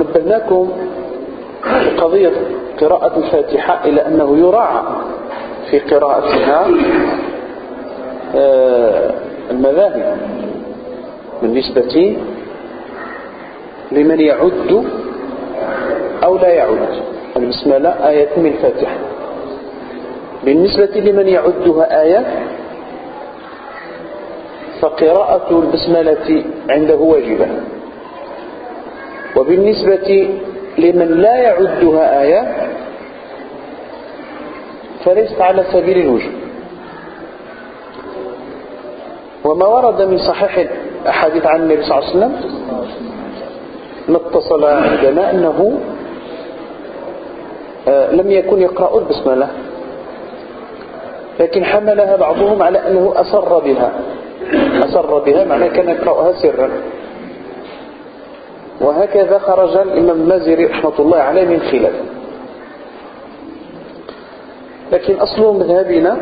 ونبهناكم قضية قراءة الفاتحة إلى أنه يراعى في قراءتها آه، المذاهب بالنسبة لمن يعد أو لا يعد. البسملة آية من الفاتحة. بالنسبة لمن يعدها آية فقراءة البسملة عنده واجبة. وبالنسبة لمن لا يعدها آية فليست على سبيل الوجوب وما ورد من صحيح أحاديث عن النبي صلى الله عليه وسلم ما اتصل عندنا أنه آه، لم يكن يقرأ البسملة لكن حملها بعضهم على أنه أسر بها. أسر بها معناه كان يقرأها سرا. وهكذا خرج الإمام المازري رحمة الله عليه من خلاف لكن أصل مذهبنا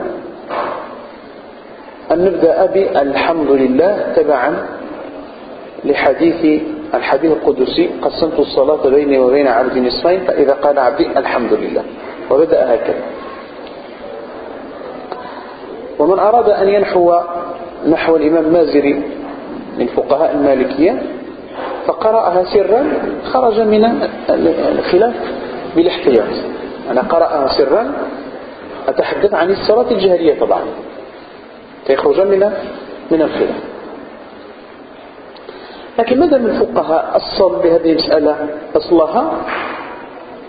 أن نبدأ بالحمد لله تبعا لحديث الحديث القدسي. قسمت الصلاة بيني وبين عبد نصفين فإذا قال عبدي الحمد لله وبدأ هكذا. ومن أراد أن ينحو نحو الإمام المازري من فقهاء المالكية فقرأها سرا خرج من الخلاف بالاحتياط. أنا قرأها سرا أتحدث عن الصلاة الجهرية طبعا. فيخرج من من الخلاف. لكن ماذا من الفقهاء أصل بهذه المسألة؟ أصلها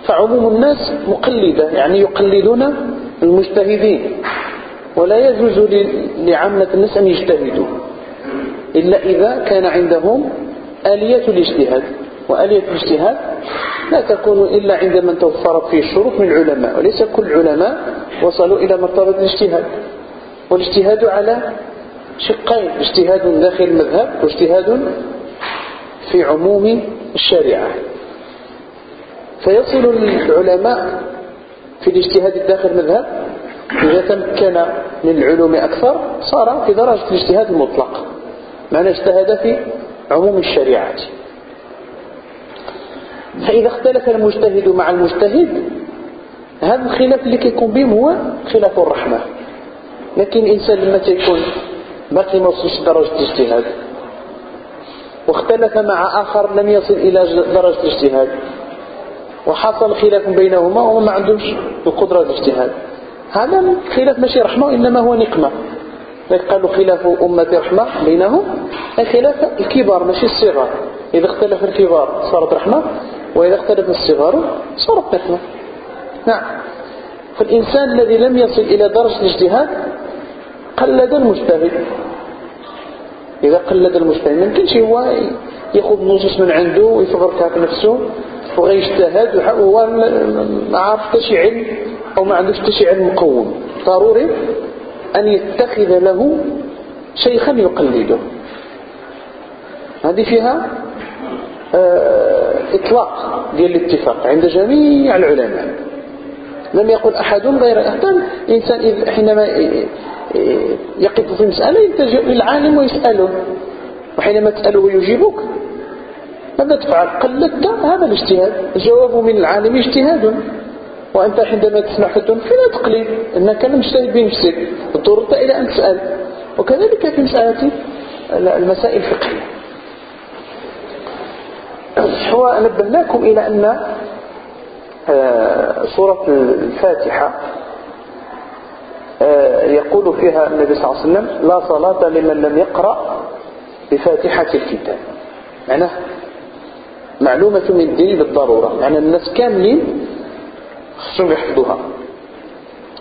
فعموم الناس مقلدة يعني يقلدون المجتهدين. ولا يجوز لعامة الناس أن يجتهدوا إلا إذا كان عندهم آلية الاجتهاد. وآلية الاجتهاد لا تكون إلا عندما توفرت فيه الشروط من العلماء وليس كل العلماء وصلوا إلى مرتبة الاجتهاد. والاجتهاد على شقين اجتهاد داخل المذهب واجتهاد في عموم الشريعة. فيصل العلماء في الاجتهاد الداخل المذهب إذا تمكن من العلوم أكثر صار في درجة الاجتهاد المطلق معنى اجتهد في عموم الشريعة. فإذا اختلف المجتهد مع المجتهد هذا الخلاف اللي كيكون بهم هو خلاف الرحمة. لكن الإنسان لما تيكون باقي ما وصلش درجة الاجتهاد واختلف مع آخر لم يصل إلى درجة الاجتهاد وحصل خلاف بينهما وهم ما عندهمش القدرة الاجتهاد. هذا خلاف ماشي رحمة إنما هو نقمة. قالوا خلاف أمة رحمة بينهم. خلاف؟ الكبار ماشي الصغار. إذا اختلف الكبار صارت رحمة وإذا اختلف الصغار صارت نقمة نعم. فالإنسان الذي لم يصل إلى درجة الاجتهاد قلد المجتهد. إذا قلد المجتهد ما يمكنش هو يأخذ نصوص من عنده ويفبركها في نفسه وغيجتهد وهو ما عارف حتى شي علم أو ما عندوش حتى شي علم مقوم. ضروري أن يتخذ له شيخا يقلده. هذه فيها آه إطلاق ديال الاتفاق عند جميع العلماء. لم يقل أحد غير حتى الإنسان حينما يقف في مسألة يلتجئ للعالم ويسأله. وحينما تسأله ويجيبك ماذا تفعل؟ قلدت. هذا الاجتهاد. الجواب من العالم اجتهاد. وأنت عندما تسمع فتوى فلا تقليد أنك لم بنفسك اضطررت إلى أن تسأل. وكذلك في مسألة المسائل الفقهية. ونبهناكم إلى أن آه، سورة الفاتحة آه، يقول فيها النبي صلى الله عليه وسلم لا صلاة لمن لم يقرأ بفاتحة الكتاب. معناه معلومة من الدين بالضرورة معنى الناس كاملين خصهم يحفظوها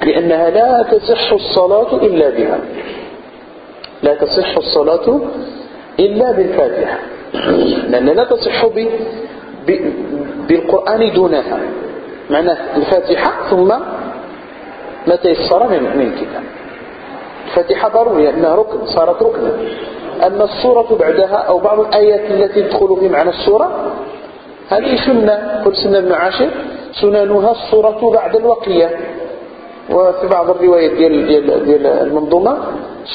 لأنها لا تصح الصلاة إلا بها. لا تصح الصلاة إلا بالفاتحة. لأن لا تصح ب... ب... بالقرآن دونها. معناه الفاتحة ثم ما تيسر من من الكتاب الفاتحة ضرورية أنها ركن صارت ركنا. أما الصورة بعدها أو بعض الآيات التي تدخل في معنى الصورة هذه سنة قل سنة ابن عاشر سننها الصورة بعد الوقية. وفي بعض الروايات ديال, ديال, ديال المنظومة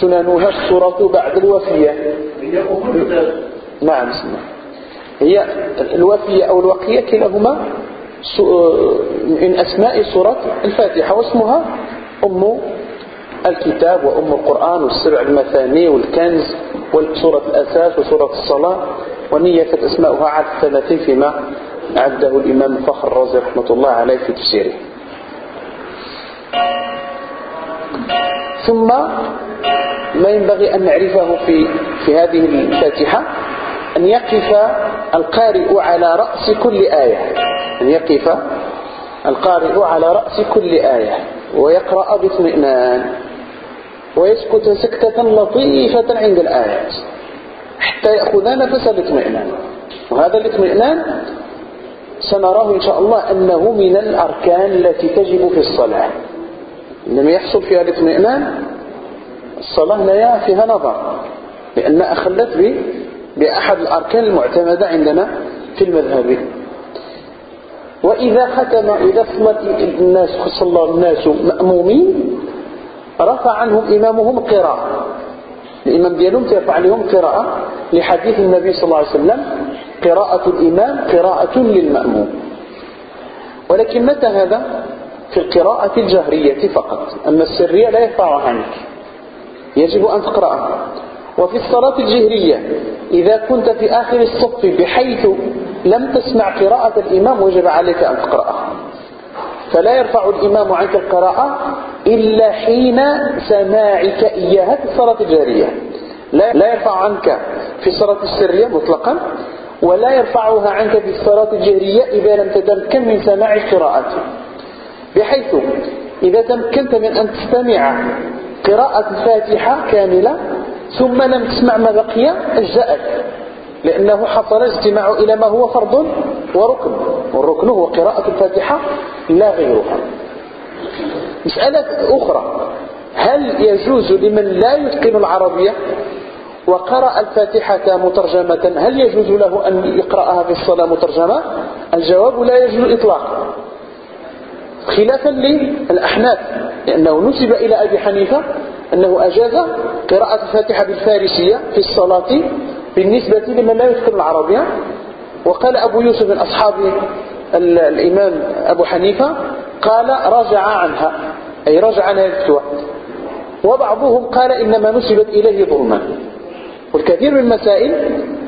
سننها الصورة بعد الوفية. نعم سنة هي الوافية أو الوقية كلاهما من أسماء سورة الفاتحة واسمها أم الكتاب وأم القرآن والسبع المثاني والكنز وسورة الأساس وسورة الصلاة ونية أسماؤها عدد ثلاثين فيما عده الإمام فخر الرازي رحمة الله عليه في تفسيره. ثم ما ينبغي أن نعرفه في, في هذه الفاتحة أن يقف القارئ على رأس كل آية. أن يقف القارئ على رأس كل آية. ويقرأ باطمئنان. ويسكت سكتة لطيفة عند الآيات. حتى يأخذ نفس الاطمئنان. وهذا الاطمئنان سنراه إن شاء الله أنه من الأركان التي تجب في الصلاة. لم يحصل فيها الاطمئنان الصلاة لا فيها نظر لأن أخلت بأحد الأركان المعتمدة عندنا في المذهب. وإذا ختم إذا صلت الناس صلى الناس مأمومين رفع عنهم إمامهم قراءة. الإمام ديالهم ترفع عليهم قراءة لحديث النبي صلى الله عليه وسلم قراءة الإمام قراءة للمأموم. ولكن متى هذا؟ في القراءة الجهرية فقط. أما السرية لا يرفعها عنك يجب أن تقرأها. وفي الصلاة الجهرية إذا كنت في آخر الصف بحيث لم تسمع قراءة الإمام وجب عليك أن تقرأها. فلا يرفع الإمام عنك القراءة إلا حين سماعك إياها في الصلاة الجارية لا يرفع عنك في الصلاة السرية مطلقا ولا يرفعها عنك في الصلاة الجهرية إذا لم تتمكن من سماع القراءة. بحيث إذا تمكنت من أن تستمع قراءة الفاتحة كاملة ثم لم تسمع ما بقي أجزأك لأنه حصل اجتماع إلى ما هو فرض وركن. والركن هو قراءة الفاتحة لا غيرها. مسألة أخرى. هل يجوز لمن لا يتقن العربية وقرأ الفاتحة مترجمة. هل يجوز له أن يقرأها في الصلاة مترجمة؟ الجواب لا يجوز إطلاقا. خلافا للأحناف لأنه نسب إلى أبي حنيفة أنه أجاز قراءة الفاتحة بالفارسية في الصلاة بالنسبة لمن لا يتقن العربية وقال أبو يوسف من أصحاب الإمام أبو حنيفة قال رجع عنها. أي رجع عن هذه الفتوى وبعضهم قال إنما نسبت إليه ظلما. والكثير من المسائل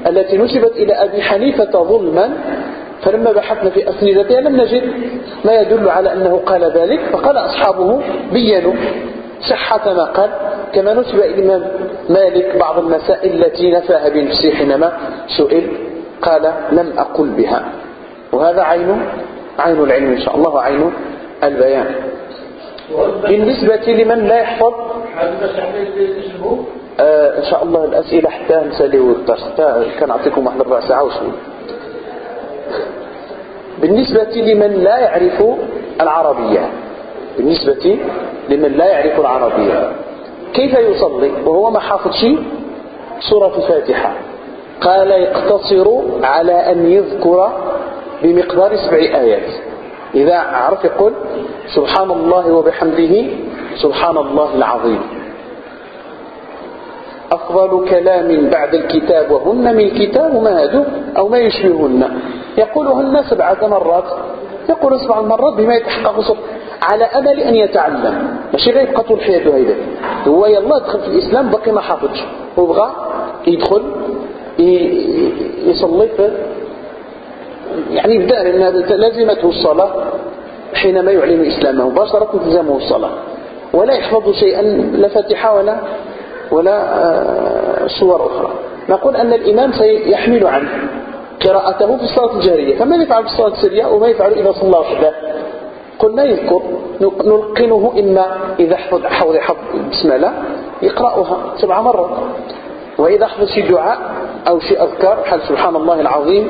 التي نسبت إلى أبي حنيفة ظلما فلما بحثنا في أسندتها لم نجد ما يدل على أنه قال ذلك فقال أصحابه بينوا صحة ما قال. كما نسب إلى الإمام مالك بعض المسائل التي نفاها بنفسه حينما سئل قال لم أقل بها. وهذا عين عين العلم إن شاء الله وعين البيان. بالنسبة لمن لا يحفظ آه إن شاء الله الأسئلة حتى نسالي الدرس كان أعطيكم واحد ربع ساعة وشوي بالنسبة لمن لا يعرف العربية بالنسبة لمن لا يعرف العربية كيف يصلي؟ وهو ما حافظ شيء؟ سورة الفاتحة. قال يقتصر على أن يذكر بمقدار سبع آيات. إذا عرف يقول سبحان الله وبحمده سبحان الله العظيم. أفضل كلام بعد الكتاب وهن من كتاب ما هدو أو ما يشبههن. يقولهن سبعة مرات. يقول سبع مرات بما يتحقق صدق على أمل أن يتعلم. ماشي غير يبقى طول حياته هيدا. هو يلا دخل في الإسلام بقي ما حافظش. وبغى يدخل يصلي في يعني يبدأ لأن لازمته الصلاة حينما يعلن إسلامه. مباشرة تلزمه الصلاة. ولا يحفظ شيئا لا فاتحة ولا ولا آه، صور أخرى. نقول أن الإمام سيحمل عنه قراءته في الصلاة الجارية. فما يفعل في الصلاة السرية وما يفعل إذا صلى وحده؟ قلنا يذكر. نلقنه إما إذا حفظ حفظ حفظ بسم يقرأها سبع مرات. وإذا حفظ شي دعاء أو شي أذكار بحال سبحان الله العظيم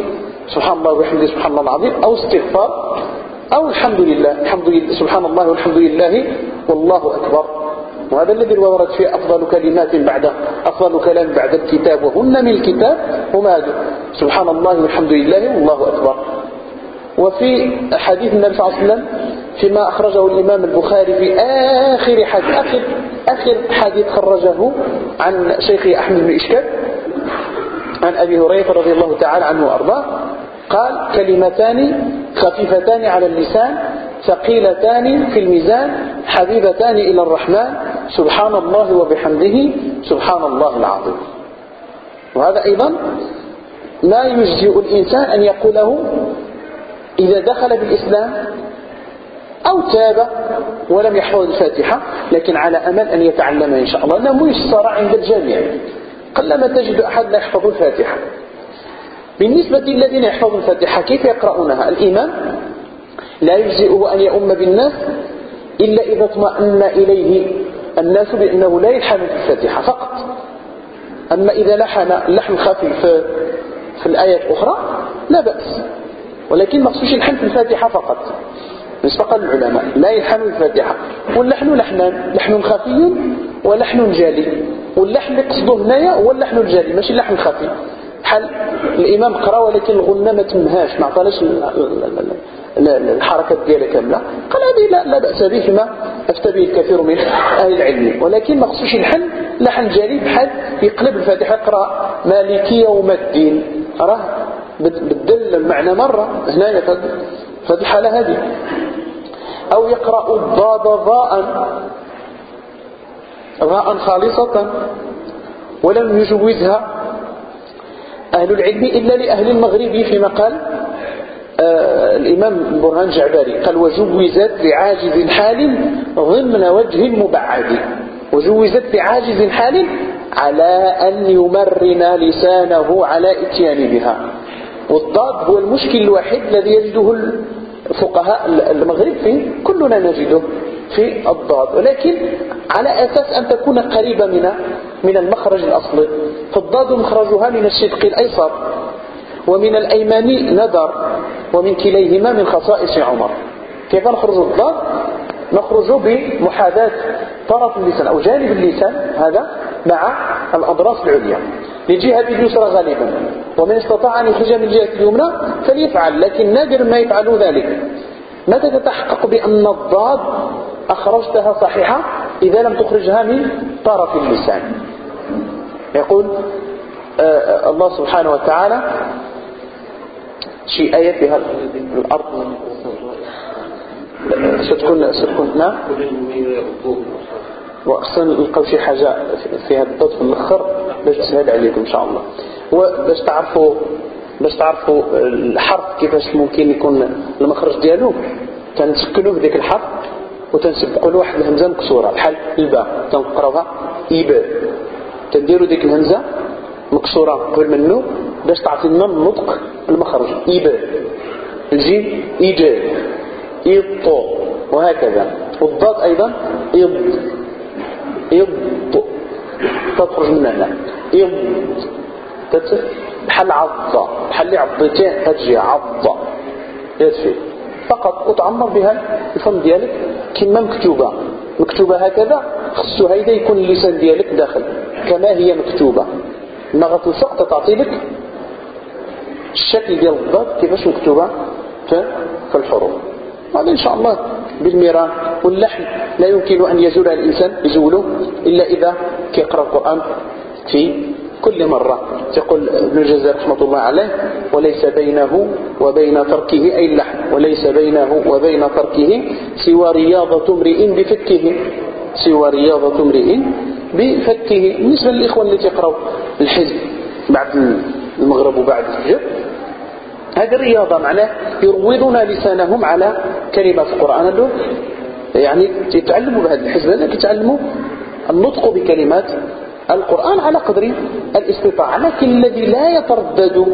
سبحان الله وبحمده سبحان الله العظيم أو استغفار أو الحمد لله الحمد لله سبحان الله والحمد لله والله أكبر. وهذا الذي ورد فيه أفضل كلمات بعد أفضل كلام بعد الكتاب وهن من الكتاب هما سبحان الله والحمد لله والله أكبر. وفي حديث النبي صلى الله عليه وسلم فيما أخرجه الإمام البخاري في آخر حديث آخر, آخر حديث خرجه عن شيخ أحمد بن إشكال عن أبي هريرة رضي الله تعالى عنه وأرضاه قال كلمتان خفيفتان على اللسان ثقيلتان في الميزان حبيبتان إلى الرحمن سبحان الله وبحمده سبحان الله العظيم. وهذا أيضا لا يجزئ الإنسان أن يقوله إذا دخل بالإسلام أو تاب ولم يحفظ الفاتحة لكن على أمل أن يتعلمها إن شاء الله. لأنه ميسر عند الجميع. قلما تجد أحد لا يحفظ الفاتحة. بالنسبة للذين يحفظون الفاتحة كيف يقرؤونها؟ الإمام لا يجزئه أن يؤم بالناس إلا إذا اطمأن إليه. الناس بأنه لا يلحن في الفاتحة فقط. أما إذا لحن اللحن خفيف في, في الآية الأخرى لا بأس. ولكن مخصوص يلحن في الفاتحة فقط. بالنسبة العلماء لا يلحن الفاتحة. واللحن لحنان. لحن خفي ولحن جالي واللحن اللي قصده هنايا هو اللحن الجالي ماشي اللحن الخفي. بحال الإمام قرأ ولكن الغنة ما تمهاش ما عطاناش الحركات ديالها كاملة. قال هذه لا, لا بأس به فيما أفتى به الكثير من أهل العلم. ولكن ما خصوش الحل لحن جالي بحال يقلب الفاتحة يقرأ مالكي يوم الدين. راه بدل المعنى مرة هنا في هذه الحالة هذه. أو يقرأ الضاد ضاء ضاء خالصة ولم يجوزها. أهل العلم إلا لأهل المغرب فيما قال آه الإمام برهان جعباري قال وجوزت لعاجز حال ضمن وجه مبعد وجوزت لعاجز حال على أن يمرن لسانه على اتيان بها والضاد هو المشكل الوحيد الذي يجده فقهاء المغرب فيه كلنا نجده. في الضاد. ولكن على أساس أن تكون قريبة من من المخرج الأصلي. فالضاد مخرجها من الشدق الأيسر ومن الأيمان ندر ومن كليهما من خصائص عمر. كيف نخرج الضاد؟ نخرج بمحاذاة طرف اللسان أو جانب اللسان هذا مع الأضراس العليا. لجهة اليسرى غالبا. ومن استطاع أن يخرج من الجهة اليمنى فليفعل لكن نادر ما يفعل ذلك. متى تتحقق بأن الضاد أخرجتها صحيحة إذا لم تخرجها من طرف اللسان. يقول آه الله سبحانه وتعالى شيء آية في الأرض. ستكون ستكون نعم. وأحسن نلقاو شي حاجة في هذا الضد في الأخر باش تسهل عليكم إن شاء الله. وباش تعرفوا باش تعرفوا الحرف كيفاش ممكن يكون المخرج ديالو تنسكنوه بديك الحرف. وتنسبقوا له واحد الهمزة مكسورة. بحال الباء تنقراوها إيباء تنديروا ديك الهمزة مكسورة قبل منه باش تعطي لنا النطق المخرج. إيباء الجيم إيجاد إيطو وهكذا. والضاد أيضا إض. إض. تخرج من هنا. إض. بحال عضة. بحال اللي عضتين تجي عضة. يدفي فقط وتعمر بها الفم ديالك كما مكتوبة. مكتوبة هكذا خصو هيدا يكون اللسان ديالك داخل كما هي مكتوبة. ما غتلصق تعطي لك الشكل ديال الضاد كيفاش مكتوبة في الحروف. هذا إن شاء الله بالميران واللحن لا يمكن أن يزول الإنسان يزوله إلا إذا كيقرأ القرآن في كل مرة يقول ابن الجزار رحمة الله عليه وليس بينه وبين تركه أي اللحن وليس بينه وبين تركه سوى رياضة امرئ بفكه سوى رياضة امرئ بفكه. بالنسبة للإخوة التي يقرأوا الحزب بعد المغرب وبعد الفجر هذه الرياضة معناه يروضون لسانهم على كلمات القرآن له يعني يتعلموا بهذا الحزب هذا يتعلموا النطق بكلمات القرآن على قدر الاستطاعة لكن الذي لا يتردد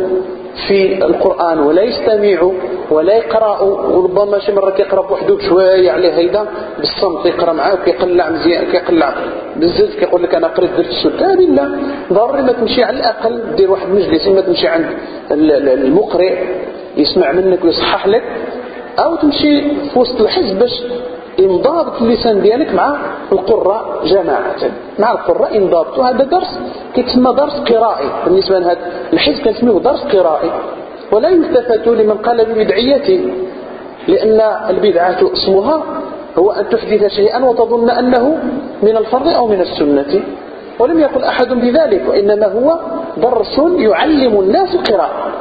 في القرآن ولا يستمع ولا يقرأ وربما شي مرة كيقرأ بوحده بشوية عليه هيدا بالصمت يقرأ معاه وكيقلع مزيان كيقلع بزز كيقول لك أنا قريت درت السلطة هذه لا ضروري ما تمشي على الأقل دير واحد مجلس ما تمشي عند المقرئ يسمع منك ويصحح لك أو تمشي في وسط الحزب باش انضابط اللسان ديالك مع القراء جماعة. مع القراء انضابط وهذا درس كيتسمى درس قرائي. بالنسبة لهذا الحزب كنسميه درس قرائي. ولا يلتفت لمن قال ببدعيته لأن البدعة اسمها هو أن تحدث شيئا وتظن أنه من الفرض أو من السنة. ولم يقل أحد بذلك وإنما هو درس يعلم الناس قراءة.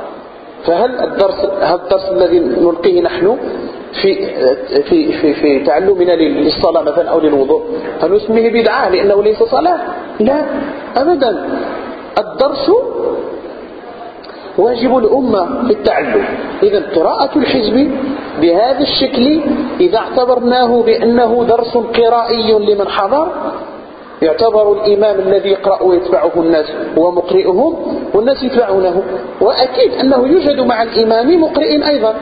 فهل الدرس هذا الدرس الذي نلقيه نحن في في في في تعلمنا للصلاة مثلا أو للوضوء هل نسميه بدعة لأنه ليس صلاة؟ لا أبدا. الدرس واجب الأمة في التعلم إذا قراءة الحزب بهذا الشكل إذا اعتبرناه بأنه درس قرائي لمن حضر يعتبر الإمام الذي يقرأ ويتبعه الناس هو مقرئهم والناس يتبعونه. وأكيد أنه يوجد مع الإمام مقرئ أيضا.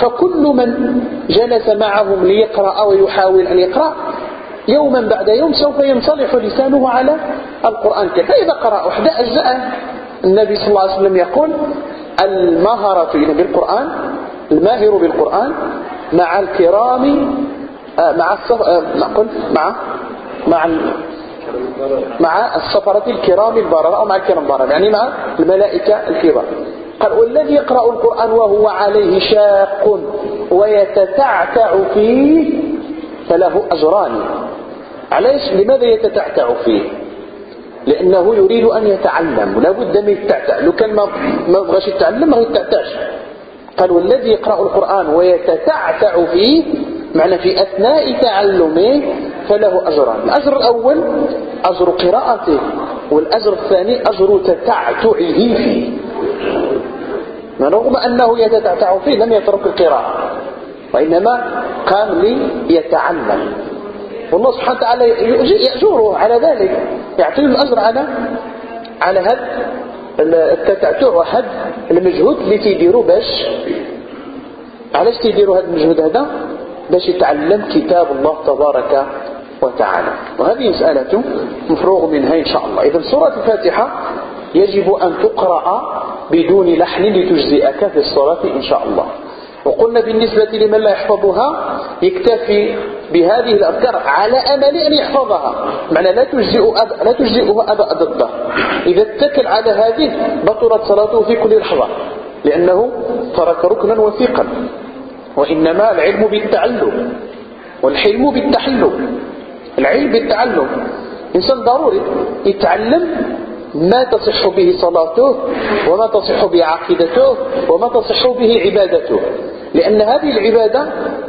فكل من جلس معهم ليقرأ ويحاول أن يقرأ يوما بعد يوم سوف ينصلح لسانه على القرآن فإذا قرأ وحده أجزاء النبي صلى الله عليه وسلم يقول المهرة بالقرآن الماهر بالقرآن مع الكرام آه، مع الصف... آه، نقول مع مع مع السفرة الكرام البررة أو مع الكرام البررة يعني مع الملائكة الكبار. قال والذي يقرأ القرآن وهو عليه شاق ويتتعتع فيه فله أجران علاش لماذا يتتعتع فيه؟ لأنه يريد أن يتعلم. لا بد من التعتع. لو كان ما بغاش يتعلم ما يتعتعش. قال والذي يقرأ القرآن ويتتعتع فيه معنى في أثناء تعلمه فله أجران الأجر الأول أجر قراءته والأجر الثاني أجر تتعتعه. فيه رغم أنه يتتعتع فيه لم يترك القراءة وإنما قام ليتعلم. والله سبحانه وتعالى يأجره على ذلك. يعطيه الأجر على على هذا التتعتع وهذا المجهود اللي تيديروا باش. علاش تيديروا هذا المجهود هذا؟ باش يتعلم كتاب الله تبارك وتعالى. وهذه مسألة مفروغ منها إن شاء الله. إذا سورة الفاتحة يجب أن تقرأ بدون لحن لتجزئك في الصلاة إن شاء الله. وقلنا بالنسبة لمن لا يحفظها يكتفي بهذه الأذكار على أمل أن يحفظها. معنى لا تجزئ أب... لا تجزئه أبا ضده إذا اتكل على هذه بطلت صلاته في كل لحظة. لأنه ترك ركنا وثيقا. وإنما العلم بالتعلم والحلم بالتحلم. العلم بالتعلم. إنسان ضروري يتعلم ما تصح به صلاته وما تصح به عقيدته وما تصح به عبادته. لأن هذه العبادة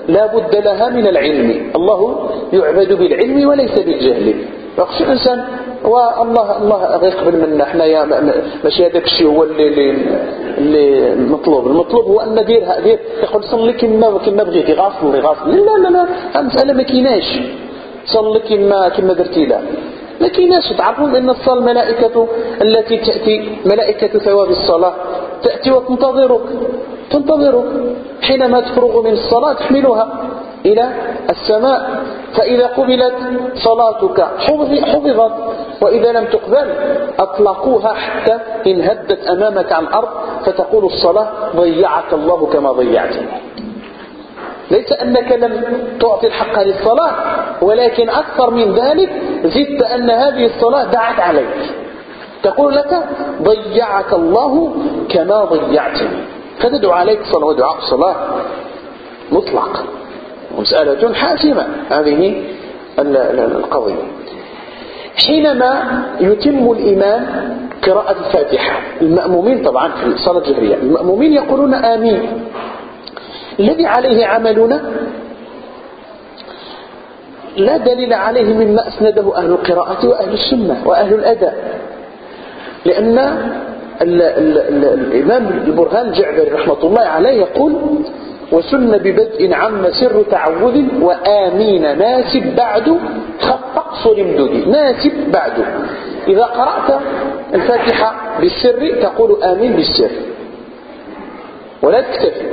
لا بد لها من العلم. الله يعبد بالعلم وليس بالجهل. يقصد الإنسان والله الله يقبل منا. حنايا ماشي هذاك الشيء هو اللي, اللي, مطلوب. المطلوب هو أن ديرها دير. يقول صلي كما كما بغيتي. غاصل غاصل لا لا لا. المسألة ما كيناش صلي كما كما درتي لا. ما كايناش. تعرفون ان الصلاة الملائكة التي تأتي ملائكة ثواب الصلاة تأتي وتنتظرك. تنتظرك. حينما تفرغ من الصلاة تحملها. إلى السماء فإذا قبلت صلاتك حفظت وإذا لم تقبل أطلقوها حتى إن هدت أمامك عن الأرض فتقول الصلاة ضيعك الله كما ضيعتني ليس أنك لم تعطي الحق للصلاة ولكن أكثر من ذلك زدت أن هذه الصلاة دعت عليك. تقول لك ضيعك الله كما ضيعتني فتدعو عليك صلاة ودعاء الصلاة مطلق مسألة حاسمة. هذه القضية. حينما يتم الإمام قراءة الفاتحة. المأمومين طبعا في الصلاة الجهرية المأمومين يقولون آمين. الذي عليه عملنا لا دليل عليه مما أسنده أهل القراءة وأهل السنة وأهل الأداء لأن ال ال ال الإمام البرهان الجعبري رحمة الله عليه يقول وسن ببدء عم سر تعوذ وآمين ناسب بعد خط اقصر امدودي ناسب بعد. إذا قرأت الفاتحة بالسر تقول آمين بالسر. ولا تكتفي.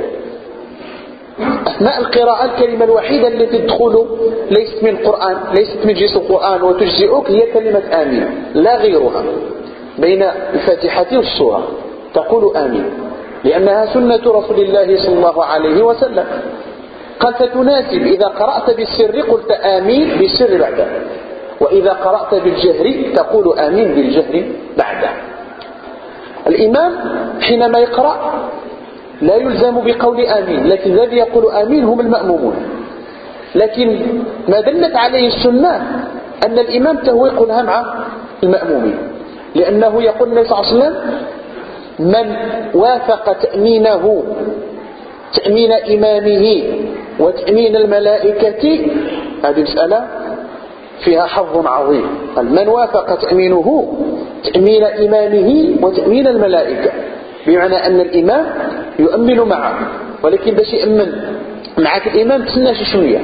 أثناء القراءة الكلمة الوحيدة التي تدخل ليست من القرآن ليست من جنس القرآن وتجزئك هي كلمة آمين لا غيرها. بين الفاتحة والسورة تقول آمين. لأنها سنة رسول الله صلى الله عليه وسلم. قال فتناسب إذا قرأت بالسر قلت آمين بالسر بعده. وإذا قرأت بالجهر تقول آمين بالجهر بعده. الإمام حينما يقرأ لا يلزم بقول آمين لكن الذي يقول آمين هم المأمومون. لكن ما دلت عليه السنة أن الإمام تهو يقولها مع المأمومين. لأنه يقول النبي صلى الله عليه وسلم من وافق تأمينه تأمين إمامه وتأمين الملائكة هذه مسألة فيها حظ عظيم. من وافق تأمينه تأمين إمامه وتأمين الملائكة. بمعنى أن الإمام يؤمن معه ولكن باش يأمن معك الإمام تسنى شوية.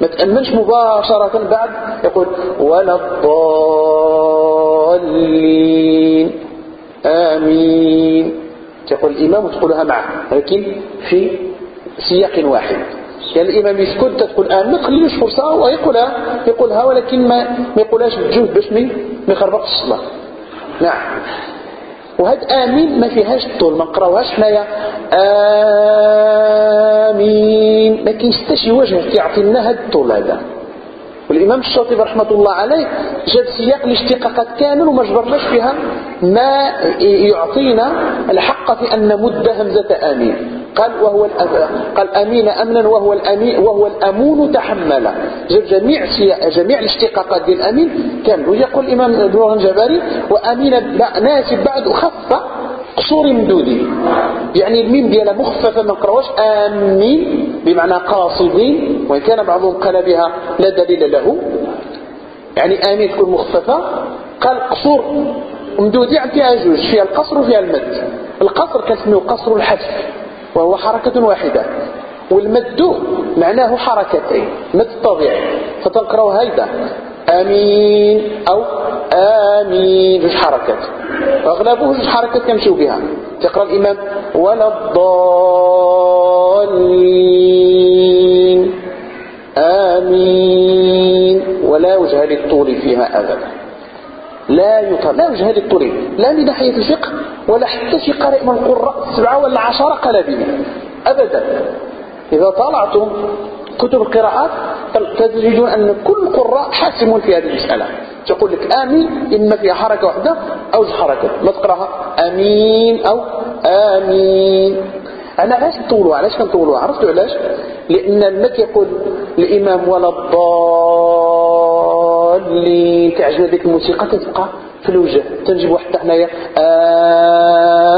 ما تأمنش مباشرة بعد يقول ولا الضالين. آمين. تقول الإمام وتقولها معه لكن في سياق واحد. يعني الإمام يسكت تقول آمين ما تخليش فرصة؟ ويقولها يقولها ولكن ما, ما يقولهاش بجهد باش ما يخربقش الصلاة نعم. وهاد آمين ما فيهاش الطول ما نقراوهاش حنايا. آمين. ما كاينش حتى شي وجه يعطي لنا هاد الطول هذا. والإمام الشاطبي رحمة الله عليه جاب سياق الاشتقاقات كامل وما جبرناش فيها ما يعطينا الحق في أن نمد همزة آمين. قال وهو قال آمين أمنا وهو الامين وهو الأمون تحمل. جاب جميع جميع الاشتقاقات ديال الامين كامل. ويقول الإمام ابن الجباري وأمين ناسب بعد خف قصور مدودي. يعني الميم ديالها مخففة ما نقراوهاش آمين بمعنى قاصدين وإن كان بعضهم قال بها لا دليل له. يعني آمين تكون مخففة قال قصور مدودي يعني فيها جوج فيها القصر وفيها المد. القصر كنسميه قصر الحذف وهو حركة واحدة. والمد معناه حركتين مد طبيعي فتنقرأ هيدا. آمين. أو آمين. جوج حركات أغلبه جوج حركات بها. تقرأ الإمام. ولا الضالين. آمين. ولا وجه للطول فيها أبدا. لا يطال لا وجه للطول. لا من ناحية الفقه. ولا حتى في قارئ من القراء السبعة ولا عشرة قال به أبدا. إذا طالعتم كتب القراءات تجدون أن كل القراء حاسمون في هذه المسألة. تقول لك آمين إما فيها حركة واحدة أو حركة. ما تقراها؟ آمين أو آمين. أنا علاش نطولوها؟ علاش كنطولوها عرفتوا علاش؟ لأن المك يقول الإمام ولا الضالين. تعجبنا ديك الموسيقى تبقى في الوجه. تنجب واحد حنايا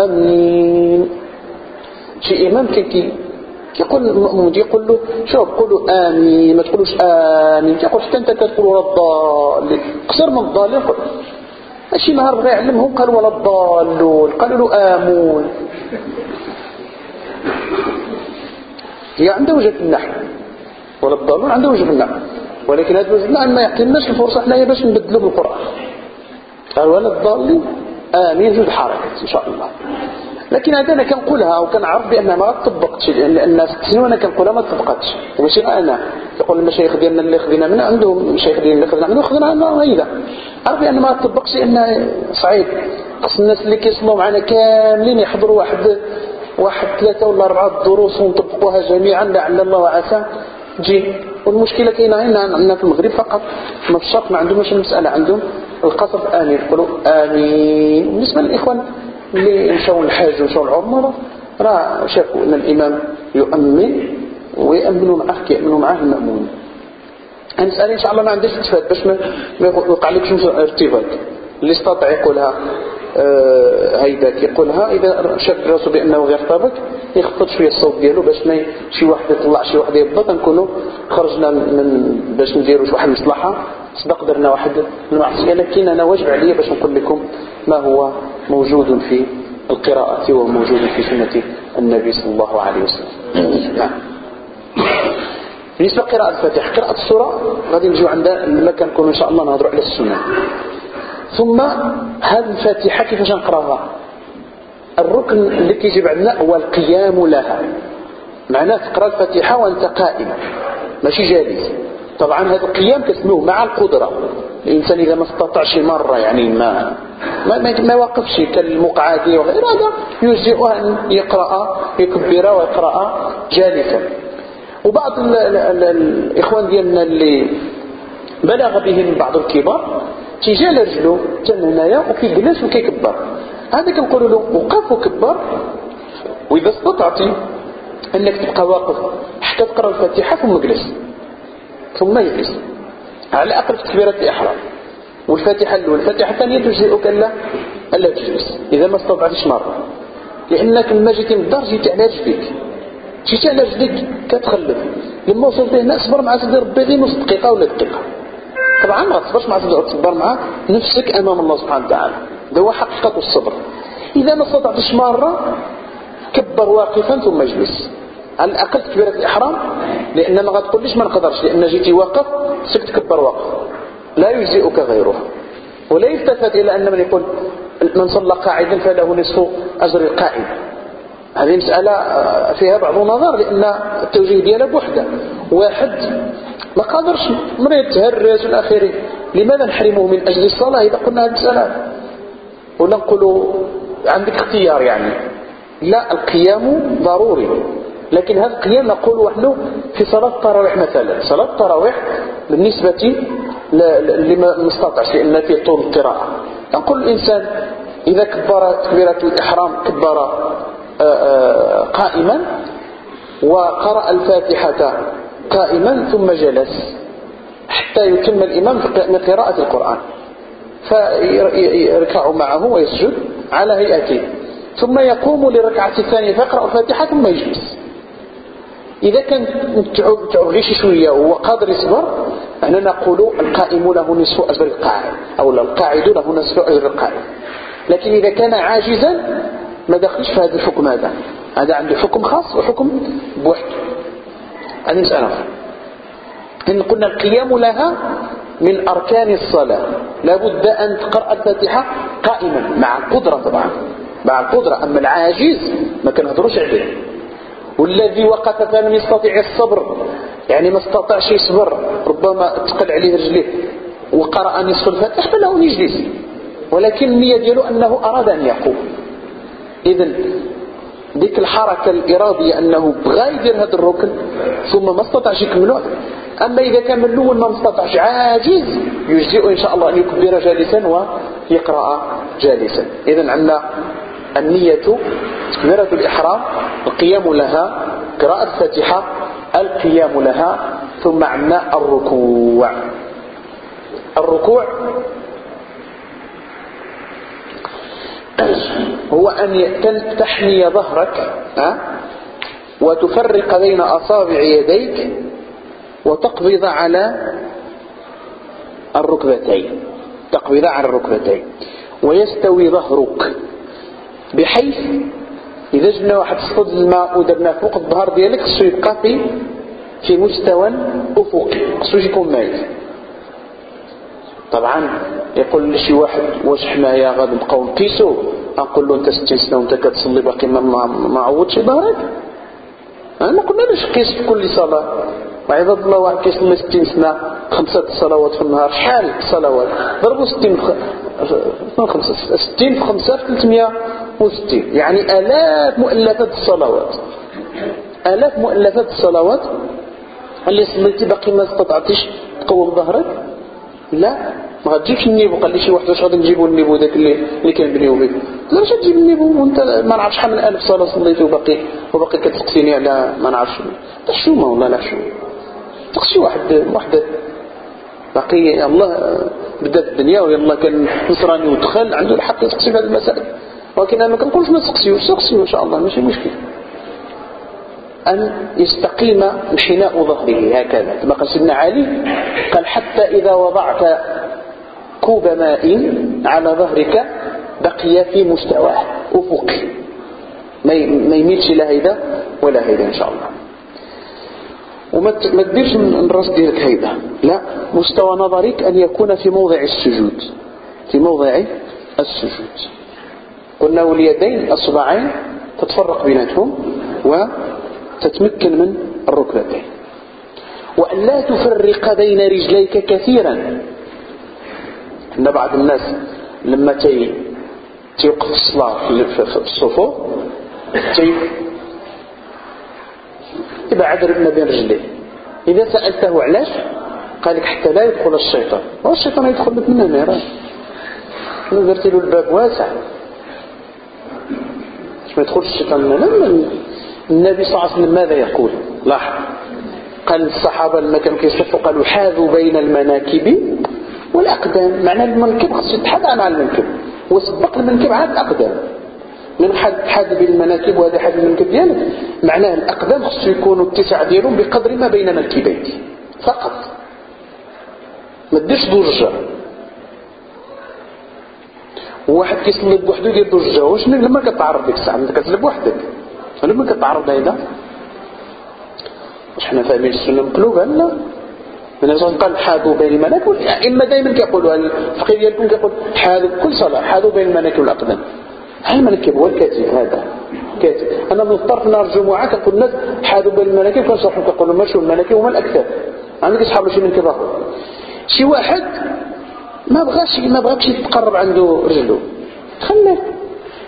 آمين. شي إمام كي يقول المأمون يقول له شوف قولوا آمين ما تقولوش آمين. يقول حتى أنت تقول ولا الضالين. قصر من الضالين ماشي نهار بغى يعلمهم قال ولا الضالون قالوا له آمون. هي عنده وجه في النحو. ولا الضالون عنده وجه في النحو. ولكن هذا وجه النحو ما يعطيناش الفرصة حنايا باش نبدلوا بالقرآن. قال ولا الضالين؟ آمين جوج حركات إن شاء الله. لكن هذا أنا كنقولها وكنعرف بانها ما طبقتش لأن الناس وأنا كنقولها ما طبقتش. وماشي أنا. يقول المشايخ ديالنا اللي خذينا منها عندهم مشايخ ديالنا اللي خذينا منهم خذنا عنها هيدا عرف بأن ما طبقش لأن صعيب. خص الناس اللي كيصلوا معنا كاملين يحضروا واحد واحد ثلاثة ولا أربعة دروس ونطبقوها جميعا لعل الله وعسى تجي والمشكلة كاينة هنا عندنا في المغرب فقط. ما في الشرق ما عندهمش المسألة عندهم القصر آمين. يقولوا آمين. بالنسبة للإخوان اللي مشاو الحاج ومشاو العمر راه شافوا ان الإمام يؤمن ويأمنوا معه كيأمنوا معه المأمون. هنسأل إن شاء الله ما عنديش تفاد باش ما يوقع لكش ارتباط اللي استطاع يقولها. آه هيدا كيقولها. إذا شاف راسه بأنه غير طابق يخفض شوية الصوت ديالو باش شي واحد يطلع شي واحد يهبط. نكونوا خرجنا من باش نديروا واحد المصلحه صدق درنا واحد المعصيه لكن أنا واجب عليا باش نقول لكم ما هو موجود في القراءة وموجود في سنة النبي صلى الله عليه وسلم. نعم. بالنسبة لقراءة الفاتحة قراءة السورة غادي نجيو عندها لما كنكون إن شاء الله نهضروا على السنة. ثم هذه الفاتحة كيفاش نقراها؟ الركن اللي كيجي بعدنا هو القيام لها. معناه تقرأ الفاتحة وأنت قائم. ماشي جالس. طبعا هذا القيام كسموه مع القدرة. الإنسان إذا ما استطاعش مرة يعني ما ما, ما يوقفش كالمقعدي وغير هذا يجزئه أن يقرأ يكبر ويقرأ جالسا. وبعض ال ال ال الإخوان ديالنا اللي بلغ بهم بعض الكبار تيجي على رجله تم هنايا وكيجلس وكيكبر. هذا كنقولوا له وقف وكبر. وإذا استطعتي أنك تبقى واقف حتى تقرأ الفاتحة ثم اجلس. ثم يجلس. على الأقل في تكبيرة الإحرام والفاتحة الأولى الفاتحة الثانية تجزئك ألا ألا تجلس. إذا ما استطعتش مرة. لأنك لما جيتي من الدار جيتي على رجليك جيتي على رجليك كتخلف لما وصلت هنا أصبر مع سيدي ربي غير نص دقيقة ولا دقيقة. طبعا ما تصبرش مع سيدي تصبر مع نفسك أمام الله سبحانه وتعالى. ده هو حقيقة الصبر. إذا ما استطعتش مرة كبر واقفا ثم اجلس. على الأقل تكبيرة الإحرام لأن ما غتقوليش ما نقدرش لأن جيتي واقف سك تكبر واقف. لا يجزئك غيره. ولا يلتفت إلى أن من يقول من صلى قاعدا فله نصف أجر القائد. هذه مسألة فيها بعض النظر لأن التوجيه ديالها بوحدة. واحد ما قادرش مريض تهرس والآخره لماذا نحرمه من أجل الصلاة إذا قلنا هذه المسألة ولا نقولوا عندك اختيار يعني. لا القيام ضروري. لكن هذا القيام نقول نحن في صلاة التراويح مثلا. صلاة التراويح بالنسبة لما استطعش لأن فيه طول القراءة. نقول الإنسان إذا كبر تكبيرة الإحرام كبر. آه، آه، قائما وقرأ الفاتحة قائما ثم جلس حتى يتم الإمام من قراءة القرآن. فيركع معه ويسجد على هيئته. ثم يقوم لركعة الثانية فيقرأ الفاتحة ثم يجلس. إذا كان تعغيش شوية وهو قادر يصبر إحنا نقول القائم له نصف أجر القاعد أو القاعد له نصف أجر القائم لكن إذا كان عاجزا ما دخلش في هذا الحكم هذا. هذا عنده حكم خاص وحكم بوحده هذه مسألة إن قلنا القيام لها من أركان الصلاة لابد أن تقرأ الفاتحة قائما مع القدرة طبعا. مع القدرة. أما العاجز ما كنهضروش عليه. والذي وقف فلم يستطيع الصبر يعني ما استطاعش يصبر ربما تقل عليه رجليه. وقرأ نصف الفاتحة فله يجلس ولكن النية ديالو أنه أراد أن يقوم. إذا ديك الحركة الإرادية أنه بغى يدير هذا الركن ثم ما استطاعش يكمله أما إذا كان من الأول ما استطاعش عاجز. يجزئ إن شاء الله أن يكبر جالسا ويقرأ جالسا. إذا عندنا النية تكبيرة الإحرام القيام لها قراءة الفاتحة القيام لها ثم عندنا الركوع. الركوع هو أن تحني ظهرك وتفرق بين أصابع يديك وتقبض على الركبتين تقبض على الركبتين ويستوي ظهرك. بحيث إذا جبنا واحد الصد الماء ودرناه فوق الظهر ديالك خصو يبقى في في مستوى أفقي خصو يكون مايل طبعا يقول لي شي واحد واش حنايا غادي نبقاو نقيسو نقول له انت 60 سنه وانت كتصلي باقي ما ما ظهرك أنا قلنا لاش قيس في كل صلاة. وعباد الله واحد كيصلي 60 سنة خمسة صلوات في النهار. شحال صلوات؟ ضربوا 60 60 في 5 في 360 يعني آلاف مؤلفات الصلوات. آلاف مؤلفات الصلوات اللي صليتي باقي ما استطعتيش تقوم ظهرك. لا ما غتجيبش النيبو قال لي شي واحد واش غادي نجيبو النيبو داك اللي اللي كنبنيو به لا واش تجيب النيبو؟ وانت ما نعرفش شحال من الف صلاه صليتي وباقي وباقي كتسقسيني على ما نعرفش. الشومه والله لا شو تقشي واحد واحد باقي الله بدا في الدنيا ويلا كان نصراني ودخل عنده الحق يسقسي في هذه المسائل. ولكن أنا ما كنقولش ما تسقسيوش سقسيو إن شاء الله ماشي مشكل. أن يستقيم انحناء ظهره هكذا كما قال سيدنا علي قال حتى إذا وضعت كوب ماء على ظهرك بقي في مستواه أفقي ما يميلش لا هيدا ولا هيدا إن شاء الله. وما تديرش من الراس ديالك هيدا. لا مستوى نظرك أن يكون في موضع السجود. في موضع السجود. قلنا واليدين الأصبعين تتفرق بيناتهم وتتمكن من الركبتين وأن لا تفرق بين رجليك كثيرا. إن بعض الناس لما تي تيوقف الصلاة في الصفوف تي يبعد ما بين رجليه. إذا سألته علاش قال لك حتى لا يدخل الشيطان. هو الشيطان يدخل لك من هنا. درتي له الباب واسع؟ ما يدخلش الشيطان من هنا. النبي صلى الله عليه وسلم ماذا يقول؟ لاحظ. قال الصحابة لما كانوا كيصفوا قالوا حاذوا بين المناكب والأقدام. معنى المنكب خصو يتحدى مع المنكب. وسبق المنكب عاد الأقدام من حد حد بين المناكب وهذا حد المنكب ديالك. معناه الأقدام خصو يكونوا الاتساع ديالهم بقدر ما بين منكبيك فقط. ما ديرش ضجة واحد كيصلي بوحدو يدير ضجة واش لما كتعرض ديك الساعة؟ كتسلب بوحدك لما كتعرض هيدا واش حنا فاهمين السنة مقلوبة لا. من قال حاذوا بين المناكب إما دائما كيقولوا الفقيه ديالكم كيقول حاذوا كل صلاة حاذوا بين المناكب والأقدام. هل المناكب هو الكاتب هذا. كاتب أنا مضطر نهار الجمعة كنقول الناس حاذوا بين المناكب كنصحوا كنقولوا ماشي المناكب هما الأكثر. عندك أصحاب شي منكب آخر شي واحد ما بغاش ما بغاكش يتقرب عنده رجله خليه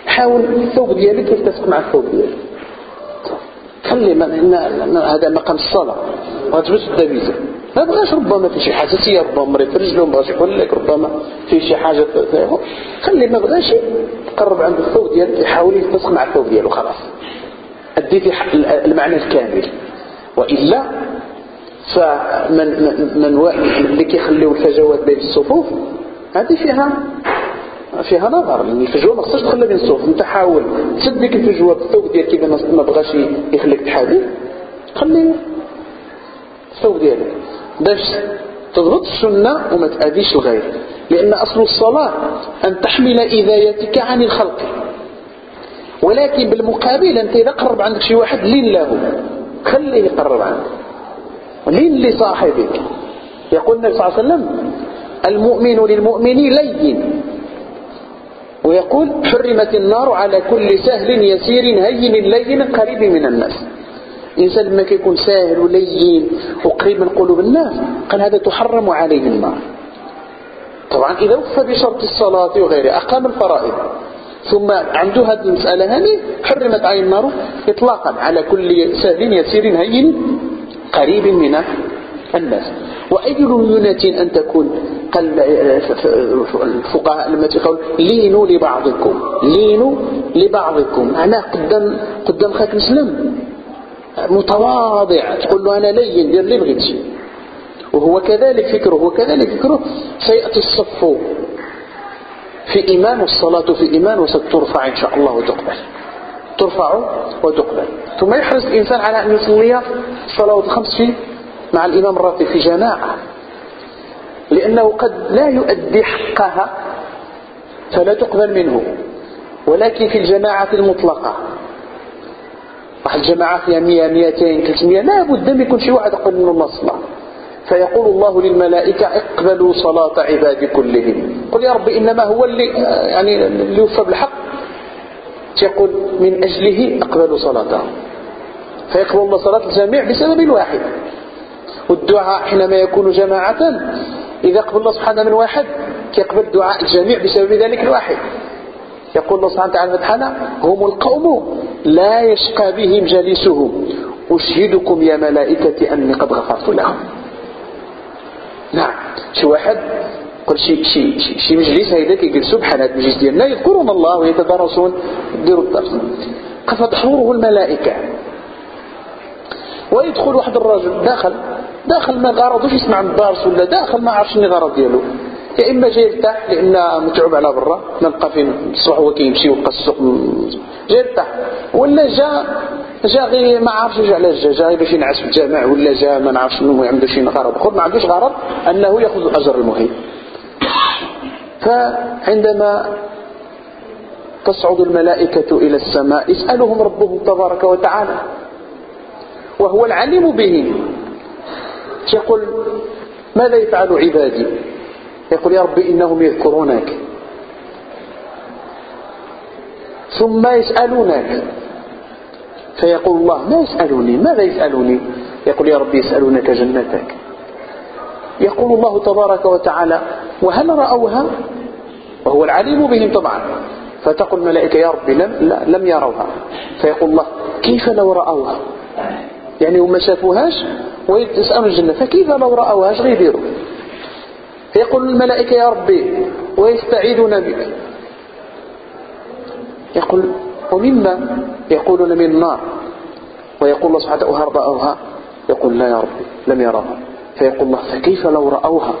حاول الثوب ديالك يلتصق مع الثوب ديالك. خلي هذا مقام الصلاة. ما تجبس الدبيزة ما بغاش ربما في شي حساسية ربما مريض في رجله بغاش يقول لك ربما في شي حاجة خلي ما بغاش تقرب عند الثوب ديالك يحاول يلتصق مع الثوب ديالو خلاص. أديتي المعنى الكامل. وإلا فمن من, من اللي كيخليو الفجوات بين الصفوف هذه فيها فيها نظر. لأن الفجوة ما خصهاش تخلى بين الصفوف انت حاول تسد ديك الفجوة بالثوب ديالك إذا ما بغاش يخليك تحادي خلي الثوب ديالك باش تضبط السنة وما تأذيش الغير. لأن أصل الصلاة أن تحمل إذايتك عن الخلق. ولكن بالمقابل أنت إذا قرب عندك شي واحد لين له. خليه يقرب عندك. لين لصاحبك. يقول النبي صلى الله عليه وسلم المؤمن للمؤمن لين. ويقول حرمت النار على كل سهل يسير هين لين قريب من الناس. الإنسان لما يكون سهل ولين وقريب من قلوب الناس قال هذا تحرم عليه النار. طبعا إذا وفى بشرط الصلاة وغيره أقام الفرائض. ثم عنده هذه المسألة هذه حرمت عليه النار إطلاقا على كل سهل يسير هين قريب من الناس. وأي ليونة أن تكون قال الفقهاء لما تقول لينوا لبعضكم. لينوا لبعضكم. أنا قدام قدام خاك مسلم. متواضع. تقول له أنا لين دير لي بغيت وهو كذلك فكره وكذلك فكره. سيأتي الصف في إيمان والصلاة في إيمان وسترفع إن شاء الله وتقبل. ترفع وتقبل. ثم يحرص الإنسان على أن يصلي الصلوات الخمس في مع الإمام الراتب في جماعة لأنه قد لا يؤدي حقها فلا تقبل منه ولكن في الجماعة المطلقة. واحد الجماعة فيها 100 200 300 لا بد من يكون شي واحد يقبل منه الله فيقول الله للملائكة اقبلوا صلاة عبادي كلهم. قل يا رب إنما هو اللي يعني اللي يوفى بالحق. يقول من أجله أقبلوا صلاته فيقبل الله صلاة الجميع بسبب واحد والدعاء حينما يكون جماعة إذا قبل الله سبحانه من واحد يقبل دعاء الجميع بسبب ذلك الواحد. يقول الله سبحانه وتعالى فتحنا هم القوم لا يشقى بهم جالسهم أشهدكم يا ملائكتي أني قد غفرت لهم. نعم. شي واحد قل شي, شي, شي, شي مجلس هيدا كيجلسوا بحال هذا المجلس ديالنا يذكرون الله ويتدارسون يديروا الدرس. فتحضره الملائكة. ويدخل واحد الرجل داخل داخل ما غرضوش يسمع الدرس ولا داخل ما عرفش شنو غرض ديالو. يا إما جاي يرتاح لأن متعوب على برا نلقى فين الصبح هو كيمشي ويبقى السوق جاي يرتاح. ولا جا جا غير ما عرفش جا علاش جا جا باش ينعس في الجامع ولا جا ما نعرفش شنو عنده شي غرض. اخر ما عندوش غرض؟ أنه يأخذ الأجر المهم. فعندما تصعد الملائكة إلى السماء يسألهم ربهم تبارك وتعالى وهو العليم بهم. يقول ماذا يفعل عبادي؟ يقول يا ربي إنهم يذكرونك. ثم يسألونك. فيقول الله ما يسألوني؟ ماذا يسألوني؟ يقول يا ربي يسألونك جنتك. يقول الله تبارك وتعالى وهل رأوها؟ وهو العليم بهم طبعا. فتقول الملائكة يا ربي لم, لم يروها. فيقول الله كيف لو رأوها؟ يعني وما شافوهاش ويسألوا الجنة فكيف لو رأوهاش؟ غيديروا فيقول الملائكة يا ربي ويستعيذون بك. يقول ومما يقولون من النار. ويقول الله سبحانه وهل رأوها يقول لا يا ربي لم يروها فيقول الله فكيف لو رأوها؟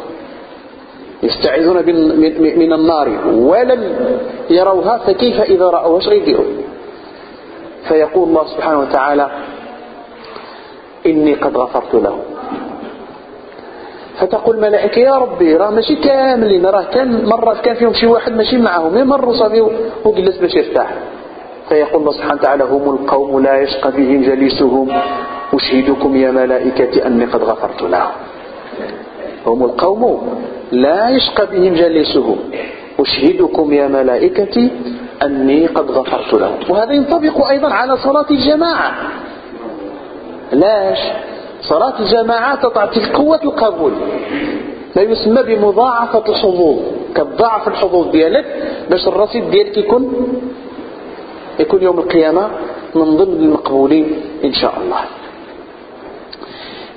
يستعيذون من النار. ولم يروها فكيف إذا رأوها غيديروا فيقول الله سبحانه وتعالى إني قد غفرت له. فتقول الملائكة يا ربي راه ماشي كاملين راه كان مرة كان فيهم شي واحد ماشي معهم مروا صافي وجلس باش يرتاح. فيقول الله سبحانه وتعالى هم القوم لا يشقى بهم جليسهم. أشهدكم يا ملائكتي أني قد غفرت لهم. هم القوم لا يشقى بهم جليسهم. أشهدكم يا ملائكتي أني قد غفرت لهم. وهذا ينطبق أيضا على صلاة الجماعة. لاش صلاة الجماعة تعطي قوة القبول. ما يسمى بمضاعفة الحظوظ كتضاعف الحظوظ ديالك باش الرصيد ديالك يكون يكون يوم القيامة من ضمن المقبولين إن شاء الله.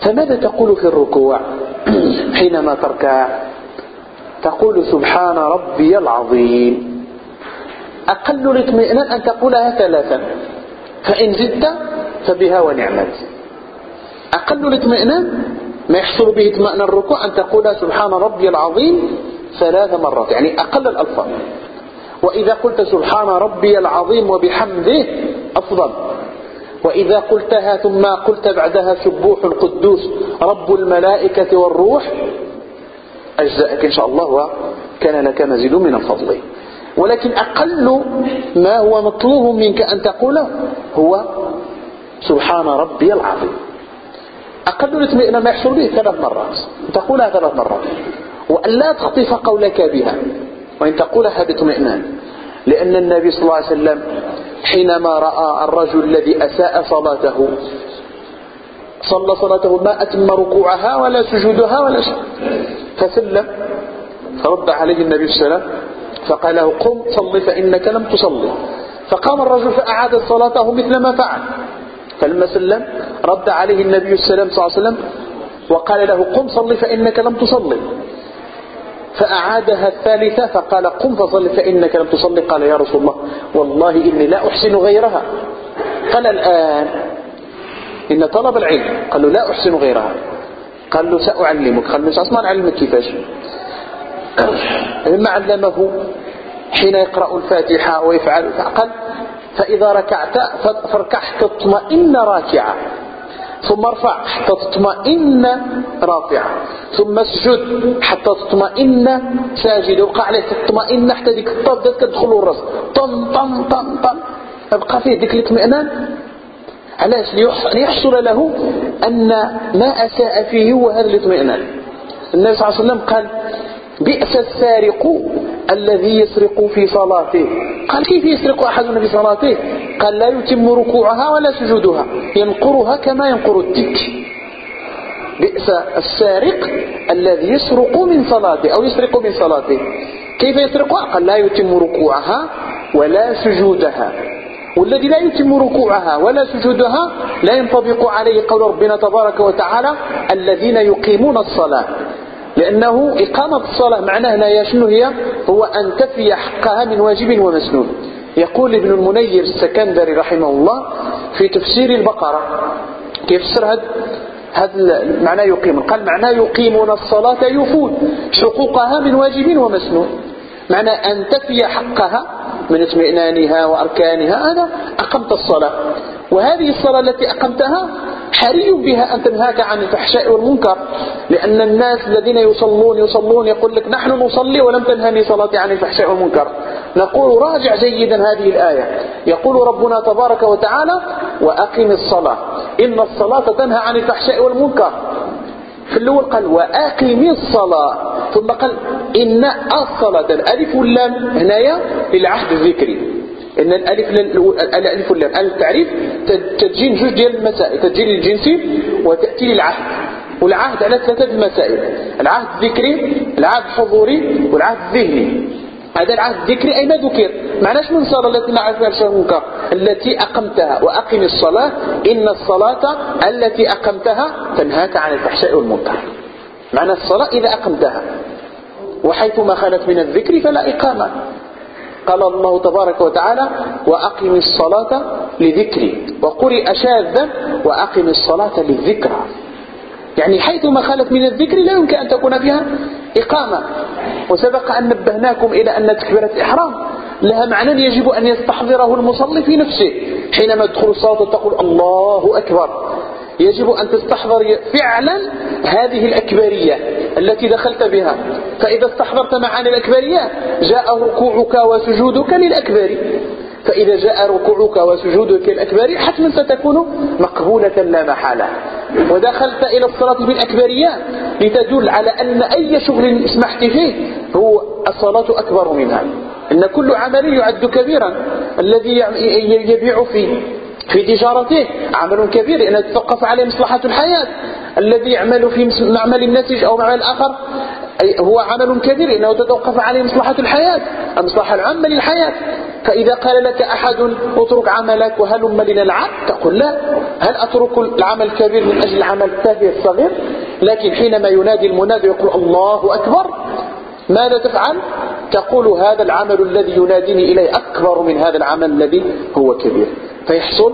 فماذا تقول في الركوع حينما تركع؟ تقول سبحان ربي العظيم. أقل الاطمئنان أن تقولها ثلاثا. فإن زدت فبها ونعمت. أقل الاطمئنان؟ ما يحصل به اطمئنان الركوع أن تقول سبحان ربي العظيم ثلاث مرات يعني أقل الألفاظ. وإذا قلت سبحان ربي العظيم وبحمده أفضل. وإذا قلتها ثم قلت بعدها سبوح القدوس رب الملائكة والروح أجزاءك إن شاء الله وكان لك مزيد من الفضل. ولكن أقل ما هو مطلوب منك أن تقوله هو سبحان ربي العظيم. أقل الاطمئنان ما يحصل به ثلاث مرات. تقولها ثلاث مرات. وأن لا تخطف قولك بها. وإن تقولها باطمئنان لأن النبي صلى الله عليه وسلم حينما رأى الرجل الذي أساء صلاته صلى صلاته ما أتم ركوعها ولا سجودها ولا شيء. فسلم. فرد عليه النبي صلى الله عليه وسلم فقال له قم صل فإنك لم تصلي. فقام الرجل فأعاد صلاته مثل ما فعل. فلما سلم رد عليه النبي صلى الله عليه وسلم وقال له قم صل فإنك لم تصلي. فأعادها الثالثة فقال قم فصل فإنك لم تصلي. قال يا رسول الله والله إني لا أحسن غيرها. قال الآن إن طلب العلم. قال له لا أحسن غيرها. قال له سأعلمك. قال له أصلا أعلمك كيفاش؟ لما علمه حين يقرأ الفاتحة ويفعل. قال فإذا ركعت فاركع تطمئن راكعا ثم ارفع حتى تطمئن رافعا ثم اسجد حتى تطمئن ساجد. وقع عليه تطمئن حتى ديك الطب بدات كتدخل الراس طن طن طن طن. ابقى فيه ديك الاطمئنان. علاش؟ ليحصل له أن ما أساء فيه هو هذا الاطمئنان. النبي صلى الله عليه وسلم قال بئس السارق الذي يسرق في صلاته. قال كيف يسرق أحدنا في صلاته؟ قال لا يتم ركوعها ولا سجودها ينقرها كما ينقر التك بئس السارق الذي يسرق من صلاته أو يسرق من صلاته. كيف يسرقها قال لا يتم ركوعها ولا سجودها. والذي لا يتم ركوعها ولا سجودها لا ينطبق عليه قول ربنا تبارك وتعالى الذين يقيمون الصلاة. لأنه إقامة الصلاة معناه لا شنو هي؟ هو أن تفي حقها من واجب ومسنون. يقول ابن المنير السكندري رحمه الله في تفسير البقرة. كيف هذا هذا معناه يقيم. قال معناه يقيمون الصلاة يوفون. حقوقها من واجب ومسنون. معنى أن تفي حقها من اطمئنانها وأركانها هذا أقمت الصلاة. وهذه الصلاة التي أقمتها حري بها أن تنهاك عن الفحشاء والمنكر لأن الناس الذين يصلون يصلون يقول لك نحن نصلي ولم تنهني صلاتي عن الفحشاء والمنكر. نقول راجع جيدا هذه الآية. يقول ربنا تبارك وتعالى وأقم الصلاة. إن الصلاة تنهى عن الفحشاء والمنكر. في الأول قال وأقم الصلاة. ثم قال إن الصلاة الألف واللام هنايا للعهد الذكري. الألف واللام. الف التعريف تجي جوج ديال المسائل تجي للجنسي وتأتي للعهد. والعهد على ثلاثة مسائل. العهد الذكري العهد الحضوري والعهد الذهني. هذا العهد الذكري أين ذكر؟ معناش من صلاة التي نعرف فيها المنكر التي أقمتها وأقم الصلاة إن الصلاة التي أقمتها تنهاك عن الفحشاء والمنكر. معنى الصلاة إذا أقمتها. وحيث ما خلت من الذكر فلا إقامة. قال الله تبارك وتعالى وأقم الصلاة لذكري وقرئ شاذا وأقم الصلاة للذكرى. يعني حيث ما خلت من الذكر لا يمكن أن تكون فيها إقامة. وسبق أن نبهناكم إلى أن تكبيرة الإحرام لها معنى يجب أن يستحضره المصلي في نفسه. حينما تدخل الصلاة وتقول الله أكبر. يجب أن تستحضر فعلا هذه الأكبرية التي دخلت بها. فإذا استحضرت معاني الأكبرية جاء ركوعك وسجودك للأكبر. فإذا جاء ركوعك وسجودك الأكبر حتما ستكون مقبولة لا محالة. ودخلت إلى الصلاة بالأكبرية لتدل على أن أي شغل اسمحت فيه هو الصلاة أكبر منها. إن كل عمل يعد كبيرا. الذي يبيع فيه. في تجارته عمل كبير. لأنه تتوقف عليه مصلحة الحياة. الذي يعمل في معمل النسج أو معمل آخر هو عمل كبير. لأنه تتوقف عليه مصلحة الحياة. المصلحة العامة للحياة. فإذا قال لك أحد اترك عملك وهلم لنلعب تقول لا. هل أترك العمل الكبير من أجل العمل التافه الصغير لكن حينما ينادي المنادي يقول الله أكبر. ماذا تفعل؟ تقول هذا العمل الذي يناديني إليه أكبر من هذا العمل الذي هو كبير. فيحصل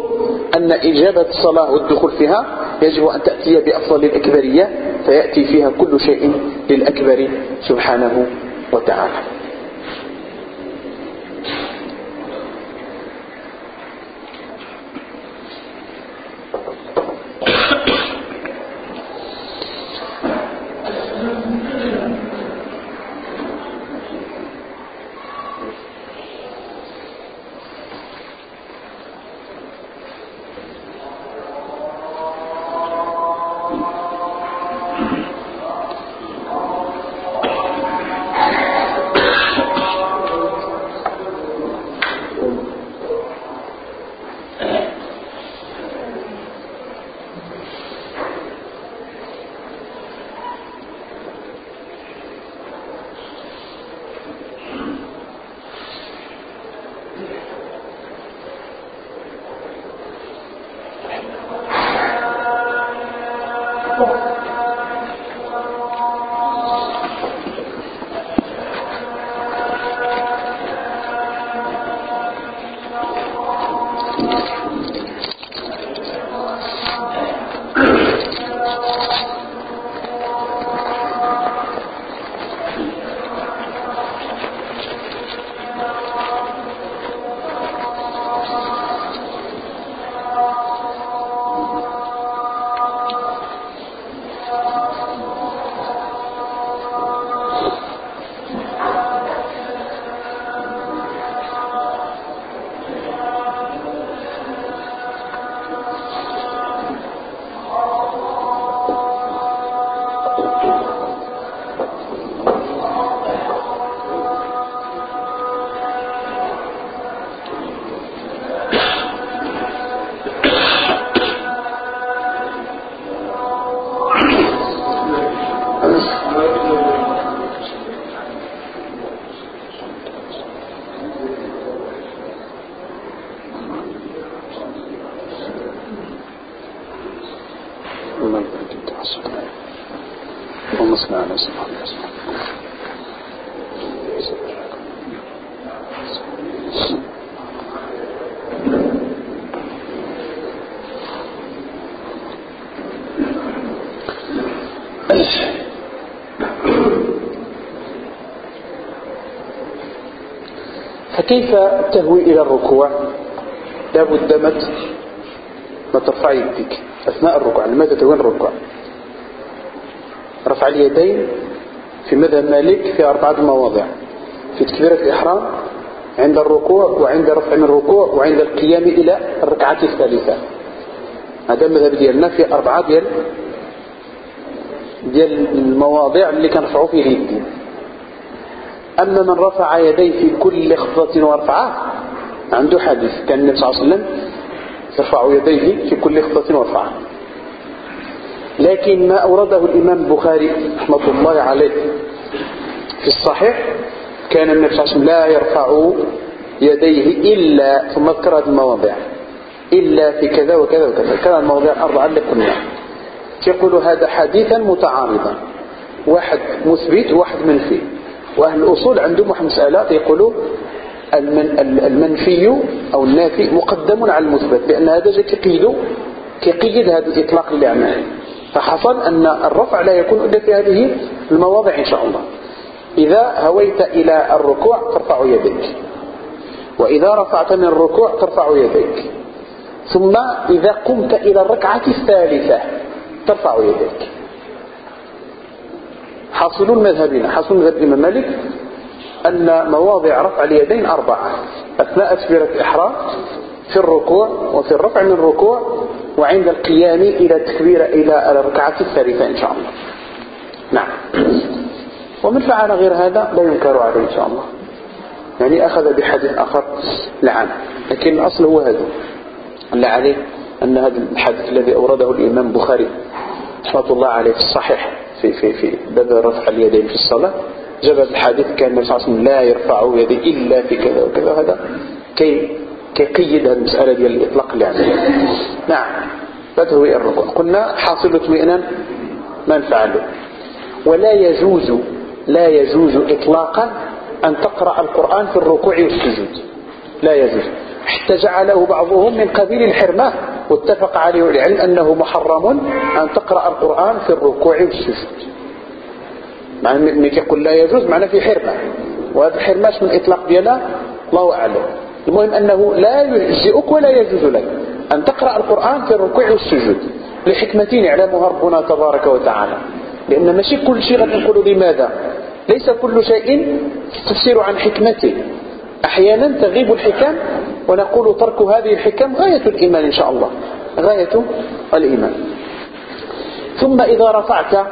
أن إجابة الصلاة والدخول فيها يجب أن تأتي بأفضل الأكبرية فيأتي فيها كل شيء للأكبر سبحانه وتعالى. فكيف تهوي إلى الركوع؟ لابد ما ترفع يدك. أثناء الركوع لماذا تهوي الركوع؟ رفع اليدين في مذهب مالك في أربعة مواضع. في تكبيرة الإحرام عند الركوع وعند رفع من الركوع وعند القيام إلى الركعة الثالثة. هذا المذهب ديالنا في أربعة ديال ديال المواضع اللي كنرفعوا فيه اليدين أما من رفع يديه في كل خفضة ورفعة عنده حديث. كان النبي صلى الله عليه وسلم يرفع يديه في كل خفضة ورفعة لكن ما أورده الإمام البخاري رحمة الله عليه في الصحيح كان النبي صلى الله عليه وسلم لا يرفع يديه إلا ثم ذكر هذه المواضع إلا في كذا وكذا وكذا. كان المواضع الأربعة اللي يقول هذا حديثا متعارضا واحد مثبت وواحد منفي. وأهل الأصول عندهم واحد مسألة يقولوا المنفي أو النافي مقدم على المثبت لأن هذا جاء كيقيد كيقيد هذا الإطلاق اللي عمله فحصل أن الرفع لا يكون إلا في هذه المواضع إن شاء الله. إذا هويت إلى الركوع ترفع يديك. وإذا رفعت من الركوع ترفع يديك. ثم إذا قمت إلى الركعة الثالثة ترفع يديك. حاصل المذهبين. حاصل مذهب الإمام مالك أن مواضع رفع اليدين أربعة. أثناء تكبيرة الإحرام في الركوع وفي الرفع من الركوع وعند القيام إلى التكبير إلى الركعة الثالثة إن شاء الله. نعم. ومن فعل غير هذا لا ينكر عليه إن شاء الله. يعني أخذ بحديث آخر لعن. لكن الأصل هو هذا. اللي عليه أن هذا الحديث الذي أورده الإمام البخاري رحمة الله عليه في الصحيح في في في باب رفع اليدين في الصلاة. جاب الحديث كان النبي صلى الله عليه وسلم لا يرفع يديه إلا في كذا وكذا هذا كي كيقيد هذه المسألة ديال الإطلاق اللي عندنا. نعم. فتهوي الركوع قلنا حاصل اطمئنان ما نفعله ولا يجوز لا يجوز إطلاقا أن تقرأ القرآن في الركوع والسجود. لا يجوز. حتى جعله بعضهم من قبيل الحرمة واتفق عليه العلم أنه محرم أن تقرأ القرآن في الركوع والسجود. مع من يقول لا يجوز معنى في حرمة. وهذا الحرمة من الإطلاق ديالها؟ الله أعلم. المهم أنه لا يجزئك ولا يجوز لك أن تقرأ القرآن في الركوع والسجود. لحكمتين يعلمها ربنا تبارك وتعالى. لأن ماشي كل شيء غادي لماذا؟ ليس كل شيء تفسير عن حكمته. أحيانا تغيب الحكم ونقول ترك هذه الحكم غاية الإيمان إن شاء الله. غاية الإيمان. ثم إذا رفعت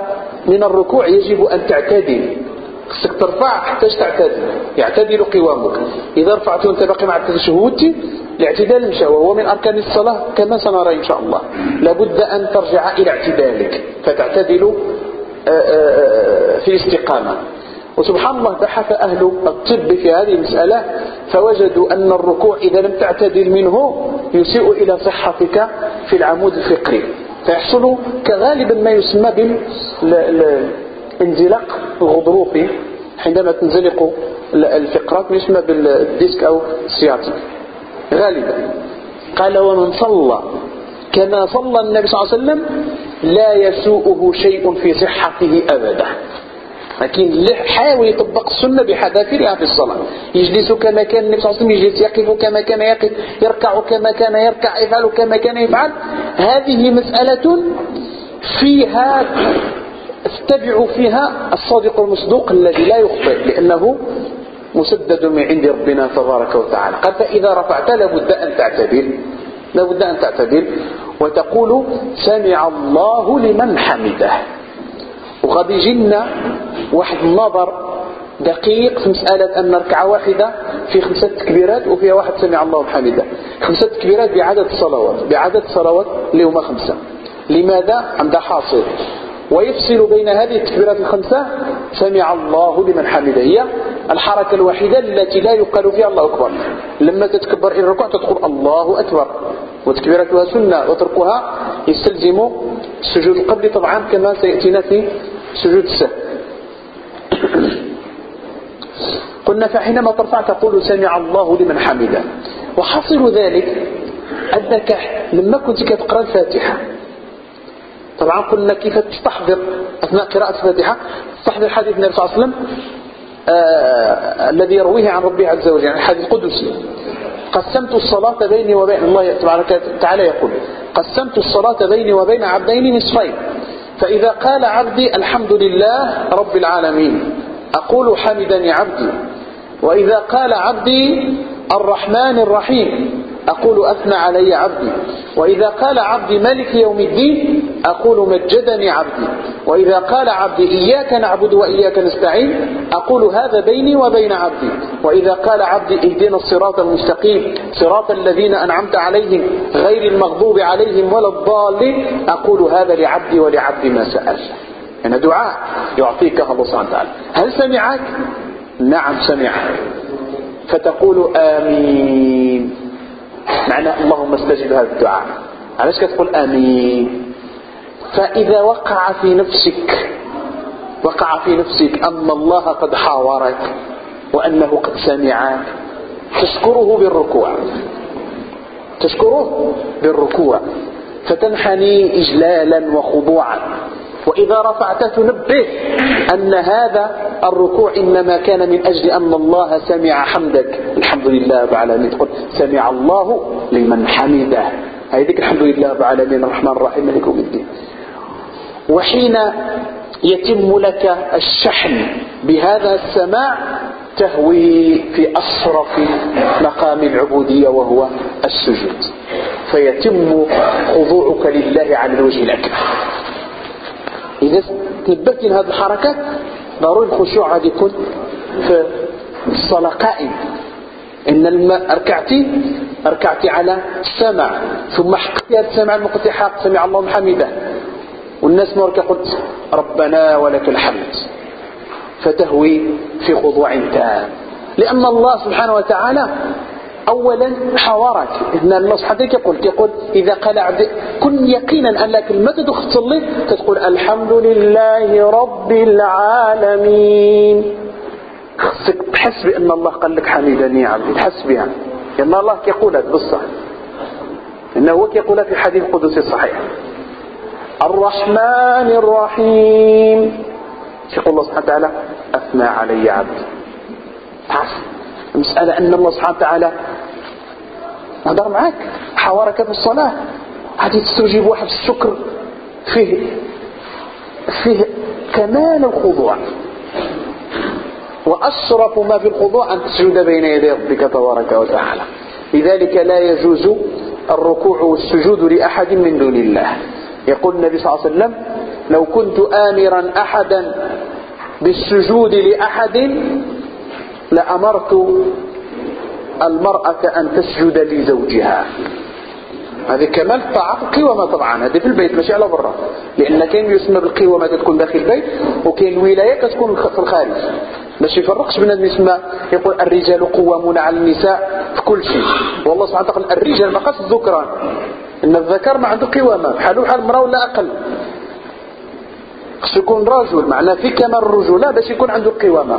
من الركوع يجب أن تعتدل خصك ترفع حتى تعتدل يعتدل قوامك. إذا رفعت وأنت باقي مع التشهد الاعتدال مشى وهو من أركان الصلاة كما سنرى إن شاء الله. لابد أن ترجع إلى اعتدالك. فتعتدل آه، آه، آه، في استقامة وسبحان الله بحث أهل الطب في هذه المسألة فوجدوا أن الركوع إذا لم تعتدل منه يسيء إلى صحتك في العمود الفقري. فيحصل كغالبا ما يسمى بالانزلاق الغضروفي حينما تنزلق الفقرات يسمى بالديسك أو السياتيك. غالبا. قال ومن صلى. كما صلى النبي صلى الله عليه وسلم لا يسوءه شيء في صحته أبدا. لكن اللي حاول يطبق السنة بحذافيرها في الصلاة. يجلس كما كان النبي صلى الله عليه وسلم يجلس يقف كما كان يقف يركع كما كان يركع يفعل كما كان يفعل. هذه مسألة فيها استبع فيها الصادق المصدوق الذي لا يخطئ لأنه مسدد من عند ربنا تبارك وتعالى. قال فإذا رفعت لابد أن تعتدل. لابد أن تعتدل. وتقول سمع الله لمن حمده. وغادي يجينا واحد النظر دقيق في مسألة أن ركعة واحدة في خمسة تكبيرات وفيها واحد سمع الله حمده. خمسة تكبيرات بعدد الصلوات بعدد الصلوات اللي هما خمسة. لماذا؟ عندها حاصل. ويفصل بين هذه التكبيرات الخمسة سمع الله لمن حمده. هي الحركة الوحيدة التي لا يقال فيها الله أكبر. لما تتكبر إلى الركوع تدخل الله أكبر. وتكبيرتها سنة وتركها يستلزم السجود القبلي طبعا كما سيأتينا في سجود السهو. قلنا فحينما ترفع تقول سمع الله لمن حمده. وحصل ذلك أنك لما كنت كتقرأ الفاتحة. طبعا قلنا كيف تستحضر أثناء قراءة الفاتحة؟ تستحضر حديث النبي صلى الله عليه وسلم آه الذي يرويه عن ربه عز وجل يعني الحديث القدسي. قسمت الصلاة بيني وبين الله تبارك وتعالى يقول قسمت الصلاة بيني وبين عبدين نصفين. فإذا قال عبدي الحمد لله رب العالمين أقول حمدني عبدي. وإذا قال عبدي الرحمن الرحيم. أقول أثنى علي عبدي. وإذا قال عبدي ملك يوم الدين أقول مجدني عبدي. وإذا قال عبدي إياك نعبد وإياك نستعين أقول هذا بيني وبين عبدي. وإذا قال عبدي اهدنا الصراط المستقيم صراط الذين أنعمت عليهم غير المغضوب عليهم ولا الضالين أقول هذا لعبدي ولعبدي ما سأل يعني دعاء يعطيك الله سبحانه وتعالى. هل سمعك؟ نعم سمعك فتقول آمين. معنى اللهم استجب هذا الدعاء. علاش كتقول آمين؟ فإذا وقع في نفسك وقع في نفسك أن الله قد حاورك وأنه قد سمعك تشكره بالركوع. تشكره بالركوع. فتنحني إجلالا وخضوعا. وإذا رفعت تنبه أن هذا الركوع إنما كان من أجل أن الله سمع حمدك. الحمد لله رب العالمين تقول سمع الله لمن حمده. هذيك الحمد لله رب العالمين الرحمن الرحيم مالك يوم الدين. وحين يتم لك الشحن بهذا السماع تهوي في أصرف مقام العبودية وهو السجود. فيتم خضوعك لله على الوجه الأكبر. إذا تنبهت هذه الحركات ضروري الخشوع هذا يكون في الصلاة قائم. إن الماء ركعتي ركعتي على السمع ثم حقتي هذا السمع المقتي حق سمع الله حمده. والناس مرك قلت ربنا ولك الحمد. فتهوي في خضوع تام لأن الله سبحانه وتعالى اولا حوارك. ان الله سبحانه يقول يقول إذا قال كن يقينا انك لما تدخل تصلي تقول الحمد لله رب العالمين. خصك تحس بأن الله قال لك حميدني يا عبدي تحس بها. لأن الله كيقول هذا بالصح. إنه هو كيقول في حديث قدسي الصحيح. الرحمن الرحيم. يقول الله سبحانه وتعالى أثنى علي عبدي. المسألة أن الله سبحانه وتعالى هدر معك حوارك في الصلاة. هذه تستوجب واحد الشكر. فيه فيه كمال الخضوع. وأشرف ما في الخضوع أن تسجد بين يدي ربك تبارك وتعالى. لذلك لا يجوز الركوع والسجود لأحد من دون الله. يقول النبي صلى الله عليه وسلم لو كنت آمرا أحدا بالسجود لأحد لأمرت المرأة أن تسجد لزوجها. هذه كمال الطاعة القوامة طبعا هذه في البيت ماشي على برا. لأن كاين يسمى بالقوامة تكون داخل البيت وكاين الولاية كتكون في الخارج. باش يفرقش بين يسمى يقول الرجال قوامون على النساء في كل شيء. والله سبحانه وتعالى الرجال ما الذكران. إن الذكر ما عنده قوامة بحاله بحال المرأة ولا أقل. خصو يكون رجل معناه في كمال الرجولة باش يكون عنده قوامة.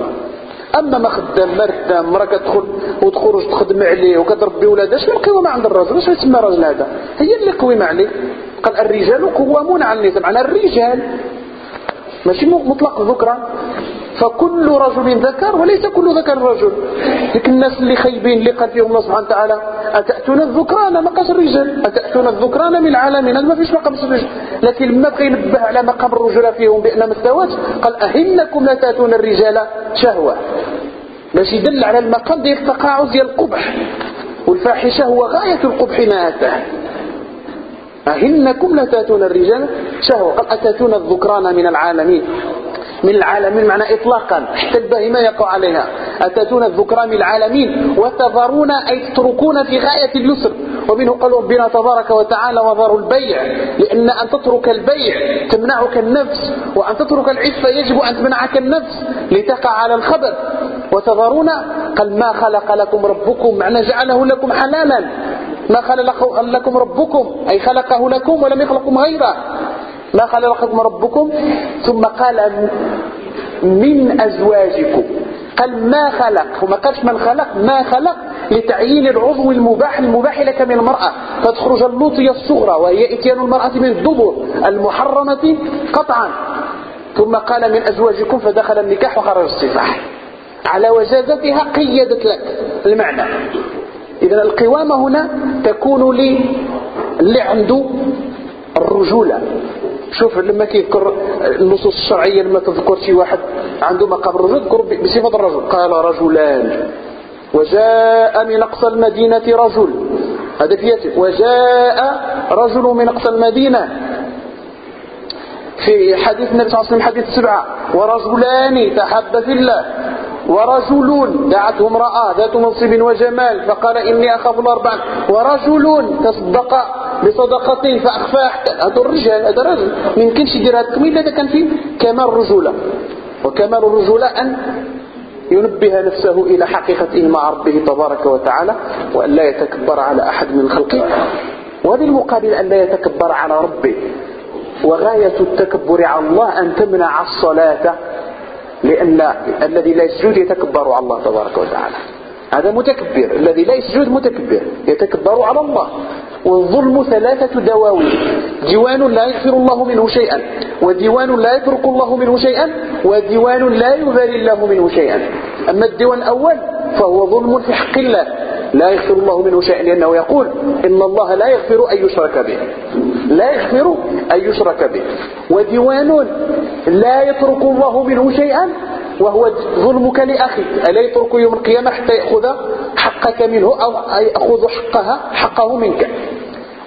أما ما خدام مرتام مرا كتدخل وتخرج تخدم عليه وكتربي ولادها شنو القوامه عند الرجل واش يسمى الرجل هذا؟ هي اللي قويمه عليه قال الرجال قوامون على النساء معنى الرجال. ماشي مطلق ذكرى فكل رجل ذكر وليس كل ذكر رجل. لكن الناس اللي خيبين اللي قال فيهم الله سبحانه وتعالى أتأتون الذكران مقاس الرجال أتأتون الذكران من العالمين؟ هذا ما فيش مقام الرجال لكن لما بقى ينبه على مقام الرجل فيهم بأن مستوات قال أهنكم لا تأتون الرجال شهوة. باش يدل على المقام ديال التقاعس ديال القبح. والفاحشة هو غاية القبح ما أتاه أهنكم لا تأتون الرجال شهوة. قال أتأتون الذكران من العالمين؟ من العالمين معنى إطلاقا. حتى البهيمة يقع عليها أتأتون الذكران من العالمين وتذرون أي تتركون في غاية اليسر. ومنه قال ربنا تبارك وتعالى وذروا البيع. لأن أن تترك البيع تمنعك النفس وأن تترك العفة يجب أن تمنعك النفس لتقع على الخبث وتذرون قال ما خلق لكم ربكم معنى جعله لكم حلالا. ما خلق لكم ربكم أي خلقه لكم ولم يخلقكم غيره. ما خلقكم ربكم. ثم قال من أزواجكم. قال ما خلق. وما قالش من خلق. ما خلق لتعيين العضو المباح المباح لك من المرأة. فتخرج اللوطية الصغرى وهي إتيان المرأة من الدبر المحرمة قطعا. ثم قال من أزواجكم فدخل النكاح وخرج الصفاح على وجازتها قيدت لك المعنى. إذا القوامة هنا تكون لي اللي عنده الرجولة. شوف لما كيذكر النصوص الشرعية لما تذكر شي واحد عنده مقام الرجل تذكر بصفة الرجل قال رجلان. وجاء من أقصى المدينة رجل. هذا في وجاء رجل من أقصى المدينة. في حديث النبي صلى الله عليه وسلم حديث سبعة. ورجلان تحب في الله. ورجل دعته امرأة ذات منصب وجمال. فقال إني أخاف الأربع ورجل تصدق. بصدقة فأخفاه هذا الرجال هذا الرجل ما يمكنش يدير هذا التمويل هذا كان فيه كمال الرجولة. وكمال الرجولة أن ينبه نفسه إلى حقيقته مع ربه تبارك وتعالى وأن لا يتكبر على أحد من خلقه. وهذه المقابل أن لا يتكبر على ربه. وغاية التكبر على الله أن تمنع الصلاة لأن الذي لا يسجد يتكبر على الله تبارك وتعالى. هذا متكبر. الذي لا يسجد متكبر يتكبر على الله. والظلم ثلاثة دواوين. جوان لا يغفر الله منه شيئا وديوان لا يترك الله منه شيئا وديوان لا يبالي الله منه شيئا. أما الديوان الأول فهو ظلم في حق الله. لا يغفر الله منه شيئا لأنه يقول إن الله لا يغفر أن يشرك به. لا يغفر أن يشرك به. وديوان لا يترك الله منه شيئا وهو ظلمك لأخي. ألا يترك يوم القيامة حتى يأخذ حقك منه أو يأخذ حقها حقه منك.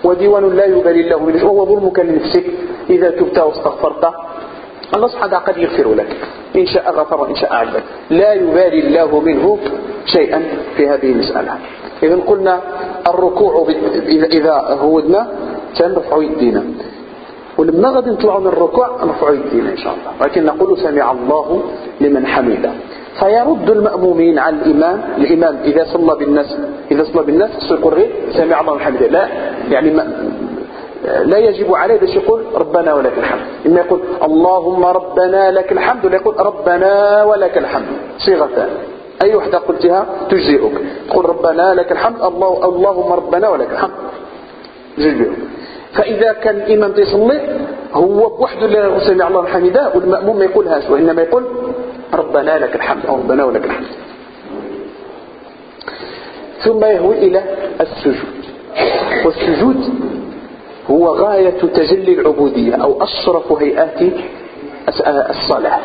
وديوان لا يبالي الله منه. وهو ظلمك لنفسك. إذا تبت واستغفرت الله سبحانه قد يغفر لك. إن شاء غفر وإن شاء عذب لا يبالي الله منه شيئا في هذه المسألة. إذا قلنا الركوع إذا هودنا سنرفع يدينا. ولما غادي نطلعوا من الركوع نرفعوا يدينا إن شاء الله. ولكن نقول سمع الله لمن حمده. فيرد المأمومين على الإمام الإمام إذا صلى بالناس إذا صلى بالناس يقول سمع الله حمده. لا يعني لا يجب عليه باش يقول ربنا ولك الحمد. إما يقول اللهم ربنا لك الحمد ولا يقول ربنا ولك الحمد. صيغتان أي وحدة قلتها تجزئك. تقول ربنا لك الحمد الله اللهم ربنا ولك الحمد. تجزئك فإذا كان الإمام يصلي هو بوحده اللي سمع الله حمده والمأموم ما يقولهاش وإنما يقول ربنا لك الحمد أو ربنا ولك الحمد. ثم يهوي إلى السجود. والسجود هو غاية تجلي العبودية أو أشرف هيئات الصلاة.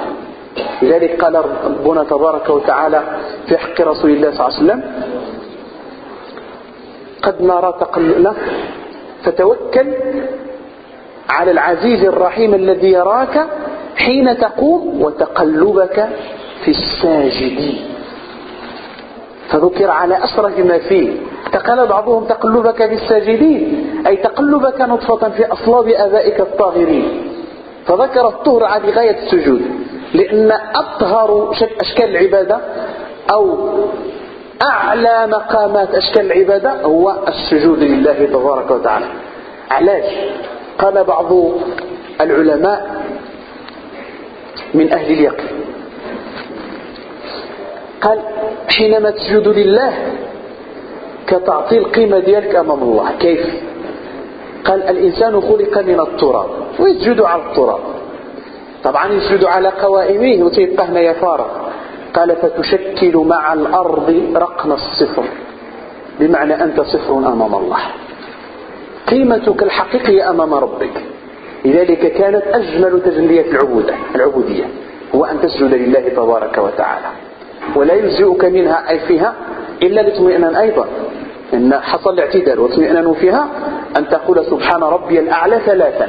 لذلك قال ربنا تبارك وتعالى في حق رسول الله صلى الله عليه وسلم قد نرى تقلنا فتوكل على العزيز الرحيم الذي يراك حين تقوم وتقلبك في الساجدين. فذكر على أشرف ما فيه. تقال بعضهم تقلبك في الساجدين أي تقلبك نطفة في أصلاب آبائك الطاهرين. فذكر الطهر على غاية السجود لأن أطهر أشكال العبادة أو أعلى مقامات أشكال العبادة هو السجود لله تبارك وتعالى. علاش؟ قال بعض العلماء من أهل اليقين. قال حينما تسجد لله كتعطي القيمة ديالك أمام الله. كيف؟ قال الإنسان خلق من التراب ويسجد على التراب. طبعا يسجد على قوائمه وتيبقى هنا فارغ. قال فتشكل مع الأرض رقم الصفر. بمعنى أنت صفر أمام الله. قيمتك الحقيقية أمام ربك. لذلك كانت أجمل تجليات العبودة العبودية هو أن تسجد لله تبارك وتعالى. ولا يجزئك منها أي فيها إلا الاطمئنان أيضا. إن حصل الاعتدال واطمئنان فيها أن تقول سبحان ربي الأعلى ثلاثا.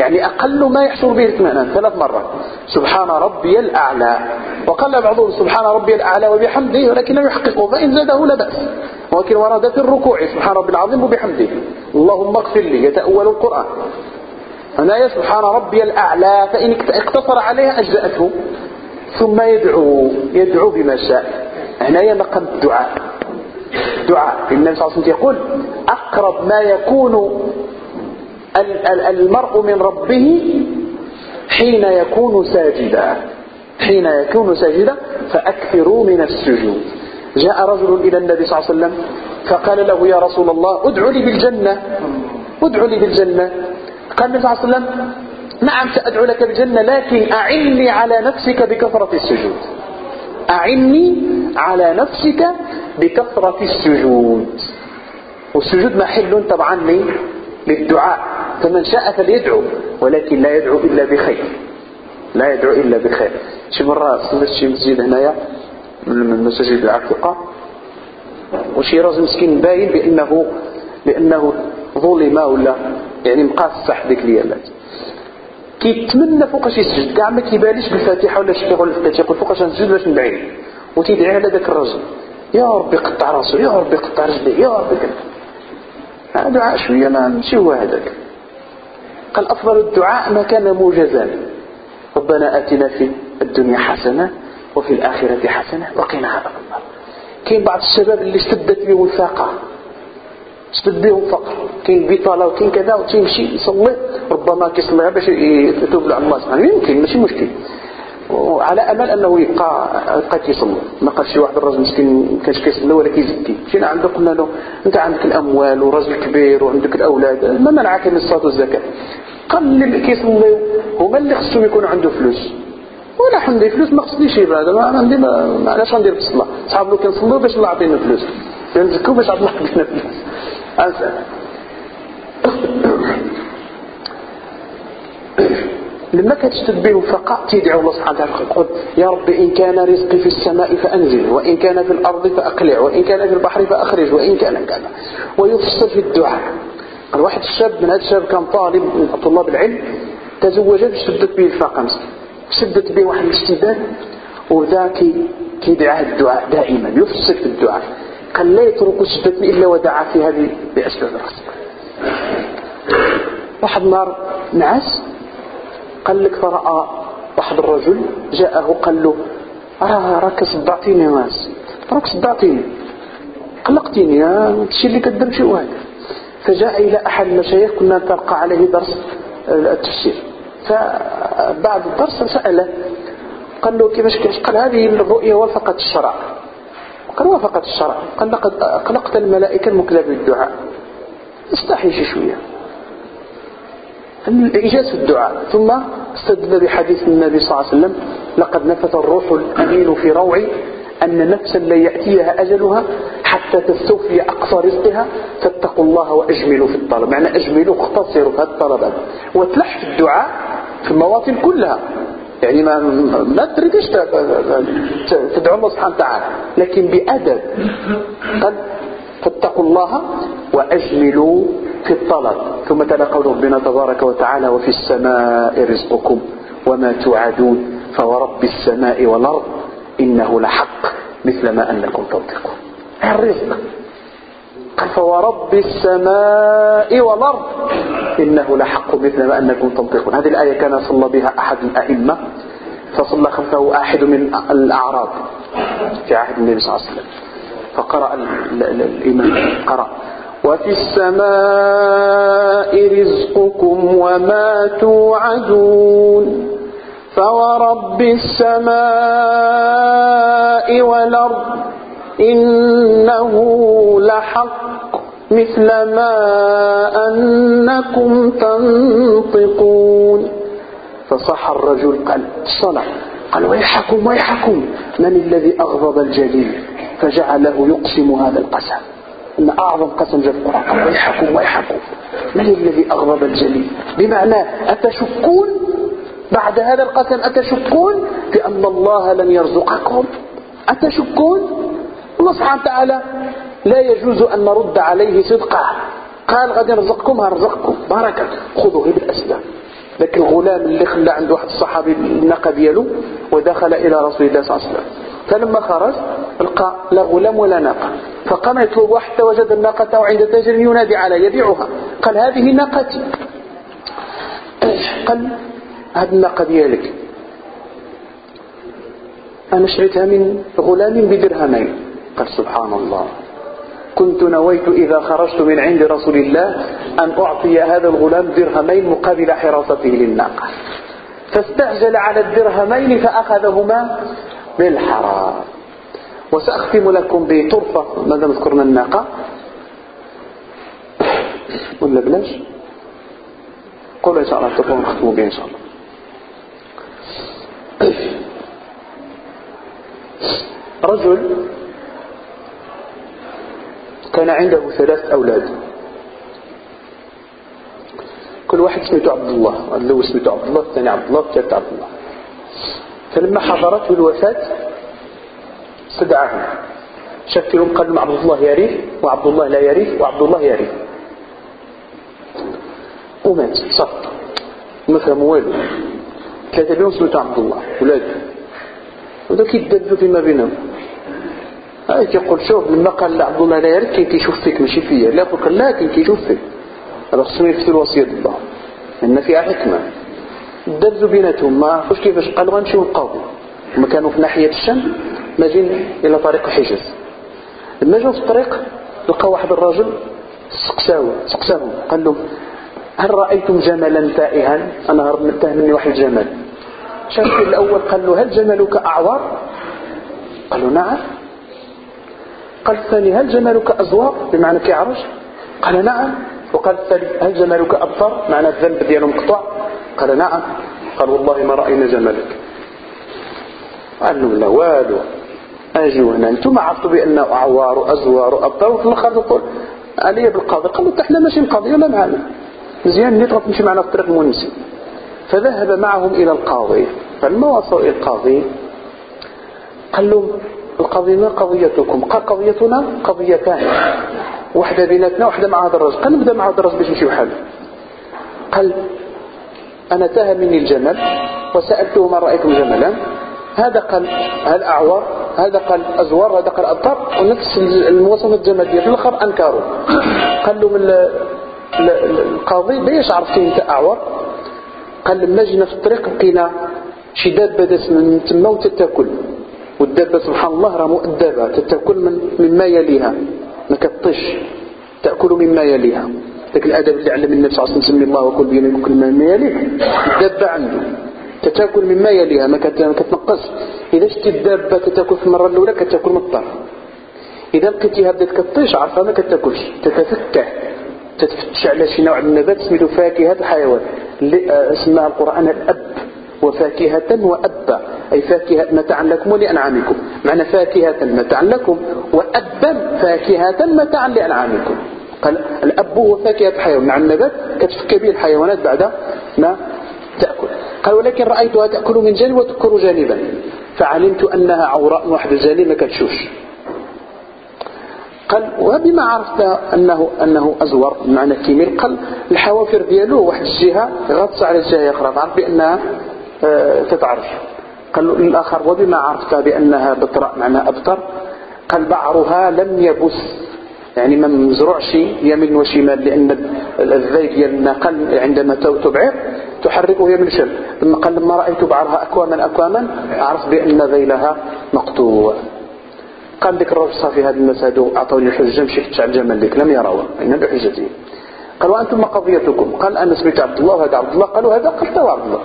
يعني أقل ما يحصل به الاطمئنان ثلاث مرات. سبحان ربي الأعلى. وقال بعضهم سبحان ربي الأعلى وبحمده ولكن لم يحققه فإن زاده لا بأس. ولكن ورد في الركوع سبحان ربي العظيم وبحمده. اللهم اغفر لي يتأول القرآن. هنا سبحان ربي الأعلى فإن اقتصر عليها أجزأته. ثم يدعو يدعو بما شاء. هنا مقام الدعاء. دعاء. النبي صلى الله عليه وسلم يقول أقرب ما يكون المرء من ربه حين يكون ساجدا. حين يكون ساجدا فأكثروا من السجود. جاء رجل إلى النبي صلى الله عليه وسلم فقال له يا رسول الله ادعو لي بالجنة. ادعو لي بالجنة. قال النبي صلى الله عليه وسلم نعم سأدعو لك بالجنة لكن أعني على نفسك بكثرة السجود. أعني على نفسك بكثرة السجود. والسجود محل طبعا للدعاء فمن شاء فليدعو ولكن لا يدعو إلا بخير. لا يدعو إلا بخير. شي مرة صلت شي مسجد هنايا من المساجد العتيقة وشي راجل مسكين باين بأنه بأنه ظلم ولا يعني مقاصح ديك ليالات كيتمنى فوقاش يسجد. كاع ما كيباليش بالفاتحة ولا شي كيقول الفاتحه يقول فوقاش نسجد باش ندعي وتيدعي على ذاك الرجل. يا ربي قطع راسه يا ربي قطع رجليه يا ربي كذا. دعاء شوية ما ماشي هو هذاك. قال أفضل الدعاء ما كان موجزا. ربنا آتنا في الدنيا حسنة وفي الآخرة حسنة وقنا عذاب النار. كاين بعض الشباب اللي اشتدت بهم الفاقة. اشتد بهم فقر كاين بطاله وكاين كذا وتيمشي يصلي. ربما كيصلي باش يتوب الله سبحانه يمكن ماشي مشكل. وعلى امل انه يبقى يبقى كيصلي. ما قالش شي واحد الراجل مسكين ما كانش كيصلي ولا كيزكي. مشينا عنده قلنا له أنت عندك الأموال وراجل كبير وعندك الأولاد ما منعك من الصلاة والزكاة؟ قال اللي كيصليو هما اللي خصهم يكون عنده فلوس. ولا عندي فلوس ما خصنيش هذا ما عندي علاش غندير في الصلاة؟ صحاب لو كنصلوا باش الله يعطينا فلوس. كنزكوا باش الله يعطينا فلوس لما كتشتد به الفقاء تيدعو الله سبحانه وتعالى يقول يا رب إن كان رزقي في السماء فأنزل وإن كان في الأرض فأقلع وإن كان في البحر فأخرج وإن كان كذا. ويفصل في الدعاء. قال واحد الشاب من هذا الشاب كان طالب من طلاب العلم تزوج شدت به الفاقة مسكين شدت به واحد الاشتباه وذا كيدعى الدعاء دائما يفصل في الدعاء. قال لا يترك شدتني إلا ودعا في هذه بأسباب الرزق واحد نار نعس قال لك فرأى واحد الرجل جاءه قال له راه راك صدعتيني ناس راك صدعتيني قلقتيني هادشي اللي كدير شي واحد. فجاء إلى أحد المشايخ كنا نتلقى عليه درس التفسير. فبعد الدرس سأله قال له كيفاش كيفاش؟ قال هذه الرؤية وافقت الشرع. قال وافقت الشرع. قال لقد أقلقت الملائكة المكلة بالدعاء. استحي شي شوية. إجازة الدعاء. ثم استدل بحديث النبي صلى الله عليه وسلم لقد نفث الروح الأمين في روعي أن نفسا لا يأتيها أجلها حتى تستوفي أقصى رزقها فاتقوا الله وأجملوا في الطلب. معنى أجملوا اختصروا في الطلبات وتلح في الدعاء في المواطن كلها. يعني ما ما تريدش تدعو الله سبحانه وتعالى. لكن بأدب. قال فاتقوا الله وأجملوا في الطلب. ثم تلا قول ربنا تبارك وتعالى وفي السماء رزقكم وما توعدون فورب السماء والأرض إنه لحق مثل ما أنكم تنطقون. الرزق. فورب السماء والأرض. إنه لحق مثل ما أنكم تنطقون. هذه الآية كان صلى بها أحد الأئمة فصلى خلفه أحد من الأعراب. في عهد النبي صلى الله عليه وسلم فقرأ الإمام قرأ. وفي السماء رزقكم وما توعدون. فورب السماء والأرض. إنه لحق مثل ما أنكم تنطقون. فصح الرجل قال صلى قال ويحكم ويحكم. من الذي أغضب الجليل؟ فجعله يقسم هذا القسم. أن أعظم قسم جاء في القرآن. قال ويحكم ويحكم. من الذي أغضب الجليل؟ بمعنى أتشكون؟ بعد هذا القسم أتشكون؟ بأن الله لم يرزقكم. أتشكون؟ الله سبحانه وتعالى لا يجوز أن نرد عليه صدقة. قال غادي نرزقكم هنرزقكم. بركة خذوا غير الأسباب. لكن الغلام اللي خلى عند واحد الصحابي الناقة ديالو ودخل إلى رسول الله صلى الله عليه وسلم. فلما خرج لقى لا غلام ولا ناقة. فقام يطلب حتى وجد الناقة عند تاجر ينادي على يبيعها. قال هذه ناقتي. قال هذه الناقة ديالك. أنا شريتها من غلام بدرهمين. قال سبحان الله كنت نويت إذا خرجت من عند رسول الله أن أعطي هذا الغلام درهمين مقابل حراسته للناقة. فاستعجل على الدرهمين فأخذهما بالحرام. وسأختم لكم بطرفة ماذا ذكرنا الناقة؟ ولا بلاش؟ قولوا إن شاء الله تكون نختموا به إن شاء الله. رجل كان عنده ثلاث أولاد. كل واحد سميته عبد الله. الأول سميته عبد الله الثاني عبد الله الثالث عبد الله. فلما حضرته الوفاة استدعاهم. شكلهم قال لهم عبد الله يريث وعبد الله لا يريث وعبد الله يريث. ومات سقط ما فهموا والو. ثلاثة بيهم سميته عبد الله ولاده وذاك يدبوا فيما بينهم. هاي كيقول شوف لما قال عبد الله لا يريث كاين كيشوف فيك ماشي فيا. لا قال لا كاين كيشوف فيك. هذا خصهم يفتوا الوصية الله. لأن فيها حكمة. دبزوا بيناتهم. ما عرفوش كيفاش قالوا غنمشيو القاضي هما كانوا في ناحية الشام ماجين إلى طريق الحجاز لما جاوا في الطريق لقى واحد الرجل سقساو سقساهم. قال لهم هل رأيتم جملا تائها؟ أنا هرب مني واحد الجمل. شاف الأول قال له هل جملك أعور؟ قالوا نعم. قال الثاني هل جملك أزوار؟ بمعنى كيعرج قال نعم. وقال الثالث هل جمالك أبصر معنى الذنب ديالهم مقطوع قال نعم. قال والله ما رأينا جمالك. قال له لا والو. اجيو هنا. أنتم عرفتوا بأنه اعوار وازوار وابطال وفي الآخر تقول علي بالقاضي قالوا إحنا ماشي مقاضي ولا معنا. مزيان نيت تمشي معنا في الطريق المنسي. فذهب معهم إلى القاضي. فلما وصلوا إلى القاضي قال لهم القضية ما قضيتكم؟ قال قضيتنا قضيتان. واحدة بيناتنا واحدة مع هذا الرجل. قال نبدأ مع هذا الرجل باش نمشي بحال قال أنا تاه مني الجمل وسألته ما رأيتم جملا. هذا قال الأعور هذا قال أزور؟ هذا قال أبطر ونفس المواصفات الجمالية في الآخر أنكروا قال له من القاضي بيش عرفتي أنت أعور؟ قال لما جينا في الطريق لقينا شي دابة من تما وتتاكل. والدابة سبحان الله راه مؤدبة تتأكل من مما يليها. ما كطش تأكل مما يليها. ذاك الأدب اللي علم النبي صلى الله عليه الله وكل بيمينك وكل مما يليه. الدابة عنده. تتأكل مما يليها ما كتنقص إذا شتي الدابة تتأكل في المرة الأولى كتأكل من الطرف إذا لقيتيها بدات كطيش عرفها ما كتأكلش. تتفتح تتفتش على شي نوع من النبات سميتو فاكهة الحيوان. اللي آه، اسمها القرآن الأب. وفاكهة وأبا أي فاكهة متاعا لكم ولأنعامكم معنى فاكهة متاعا لكم وأبا فاكهة متاعا لأنعامكم. قال الأب هو فاكهة الحيوان. مع النبات كتفك به الحيوانات بعد ما تأكل. قال ولكن رأيتها تأكل من جانب وتذكر جانبا. فعلمت أنها عوراء واحد الجانب ما كتشوفش قال وبما عرفت أنه, أنه أزور بمعنى كيميل قال الحوافر ديالو واحد الجهة غطس على الجهة أخرى تعرف بأنها تتعرف. قال الآخر وبما عرفت بأنها بطراء معنى أبطر قال بعرها لم يبث. يعني ما مزروعش يمين وشمال لأن الذيل الناقل عندما تبعر تحركه يمين وشمال. ثم قال لما رأيت بعرها أكواما أكواما عرفت بأن ذيلها مقطوع. قال ذكر الرجل صافي هذا الناس أعطوني الحجة مشيت على الجمل لك لم يروا إن بحجته قال وأنتم ما قضيتكم؟ قال أنا سميت عبد الله وهذا عبد الله. قالوا هذا قلت عبد الله.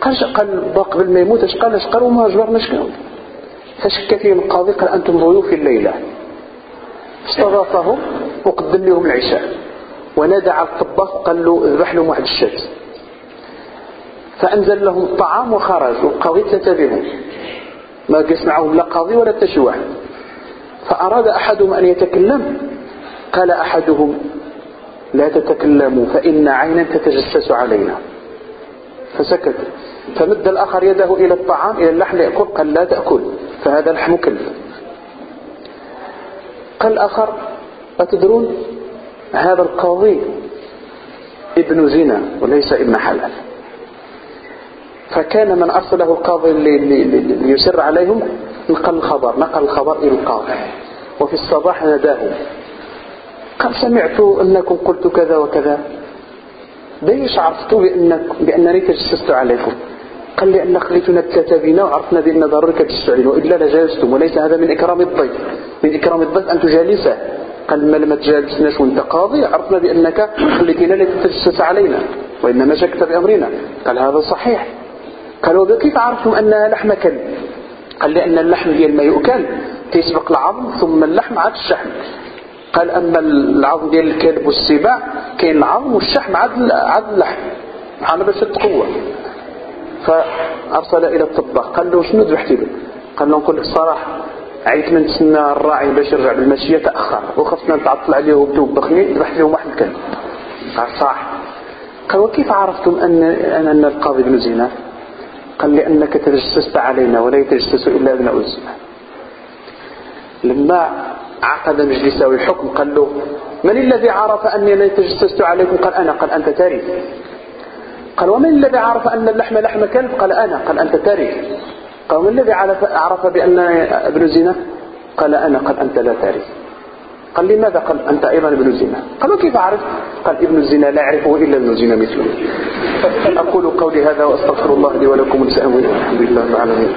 قال قال قبل ما يموت اش قال اش قال؟ وما جبرناش فشك فيهم القاضي قال أنتم ضيوف الليلة. استضافهم وقدم لهم العشاء. ونادى على الطباخ وقال له اذبح لهم واحد الشات. فأنزل لهم الطعام وخرج والقاضي تتبعهم ما قس معهم لا قاضي ولا تشي واحد فأراد أحدهم أن يتكلم قال أحدهم لا تتكلموا فإن عينا تتجسس علينا. فسكت. فمد الآخر يده إلى الطعام إلى اللحم يأكل قال لا تأكل. فهذا لحم كلب قال الآخر أتدرون هذا القاضي ابن زنا وليس ابن حلال. فكان من أرسله القاضي ليسر عليهم نقل الخبر نقل الخبر إلى القاضي. وفي الصباح ناداه قال سمعت أنكم قلت كذا وكذا. ليش عرفتوا بأنك بأنني تجسست عليكم؟ قال لي أن خليتنا الثلاثة بنا وعرفنا بأن ضروري تجسس علينا وإلا لجالستم وليس هذا من إكرام الضيف. من إكرام الضيف أن تجالسه. قال ما لما تجالسناش وأنت قاضي عرفنا بأنك خليتنا لتتجسس علينا وإنما شكت بأمرنا. قال هذا صحيح. قالوا كيف عرفتم أنها لحم كلب قال لأن اللحم ديال ما يؤكل تسبق العظم ثم اللحم عاد الشحم. قال أما العظم ديال الكلب والسباع كاين العظم والشحم عاد عاد اللحم على باش القوة فأرسل إلى الطباخ قال له شنو ذبحتي له؟ قال له نقول لك الصراحة عيت من تسنى الراعي باش يرجع بالمشية تأخر وخفنا نتعطل عليه وبدوبخني ذبحت لهم واحد الكلب. قال صح. قال وكيف عرفتم أن أن القاضي بن زينة؟ قال لأنك تجسست علينا ولا يتجسس إلا ابن أزمة لما عقد مجلسه الحكم قال له من الذي عرف أني تجسست عليكم؟ قال أنا قال أنت تاريخ. قال ومن الذي عرف أن اللحم لحم كلب؟ قال أنا قال أنت تاريخ. قال ومن الذي عرف بأن ابن زينة قال أنا قال أنت لا تاريخ. قال لماذا؟ قال أنت أيضا ابن الزنا قال وكيف عرف قال ابن الزنا لا يعرفه إلا ابن الزنا مثله. أقول قولي هذا وأستغفر الله لي ولكم ولسائر الحمد لله العالمين.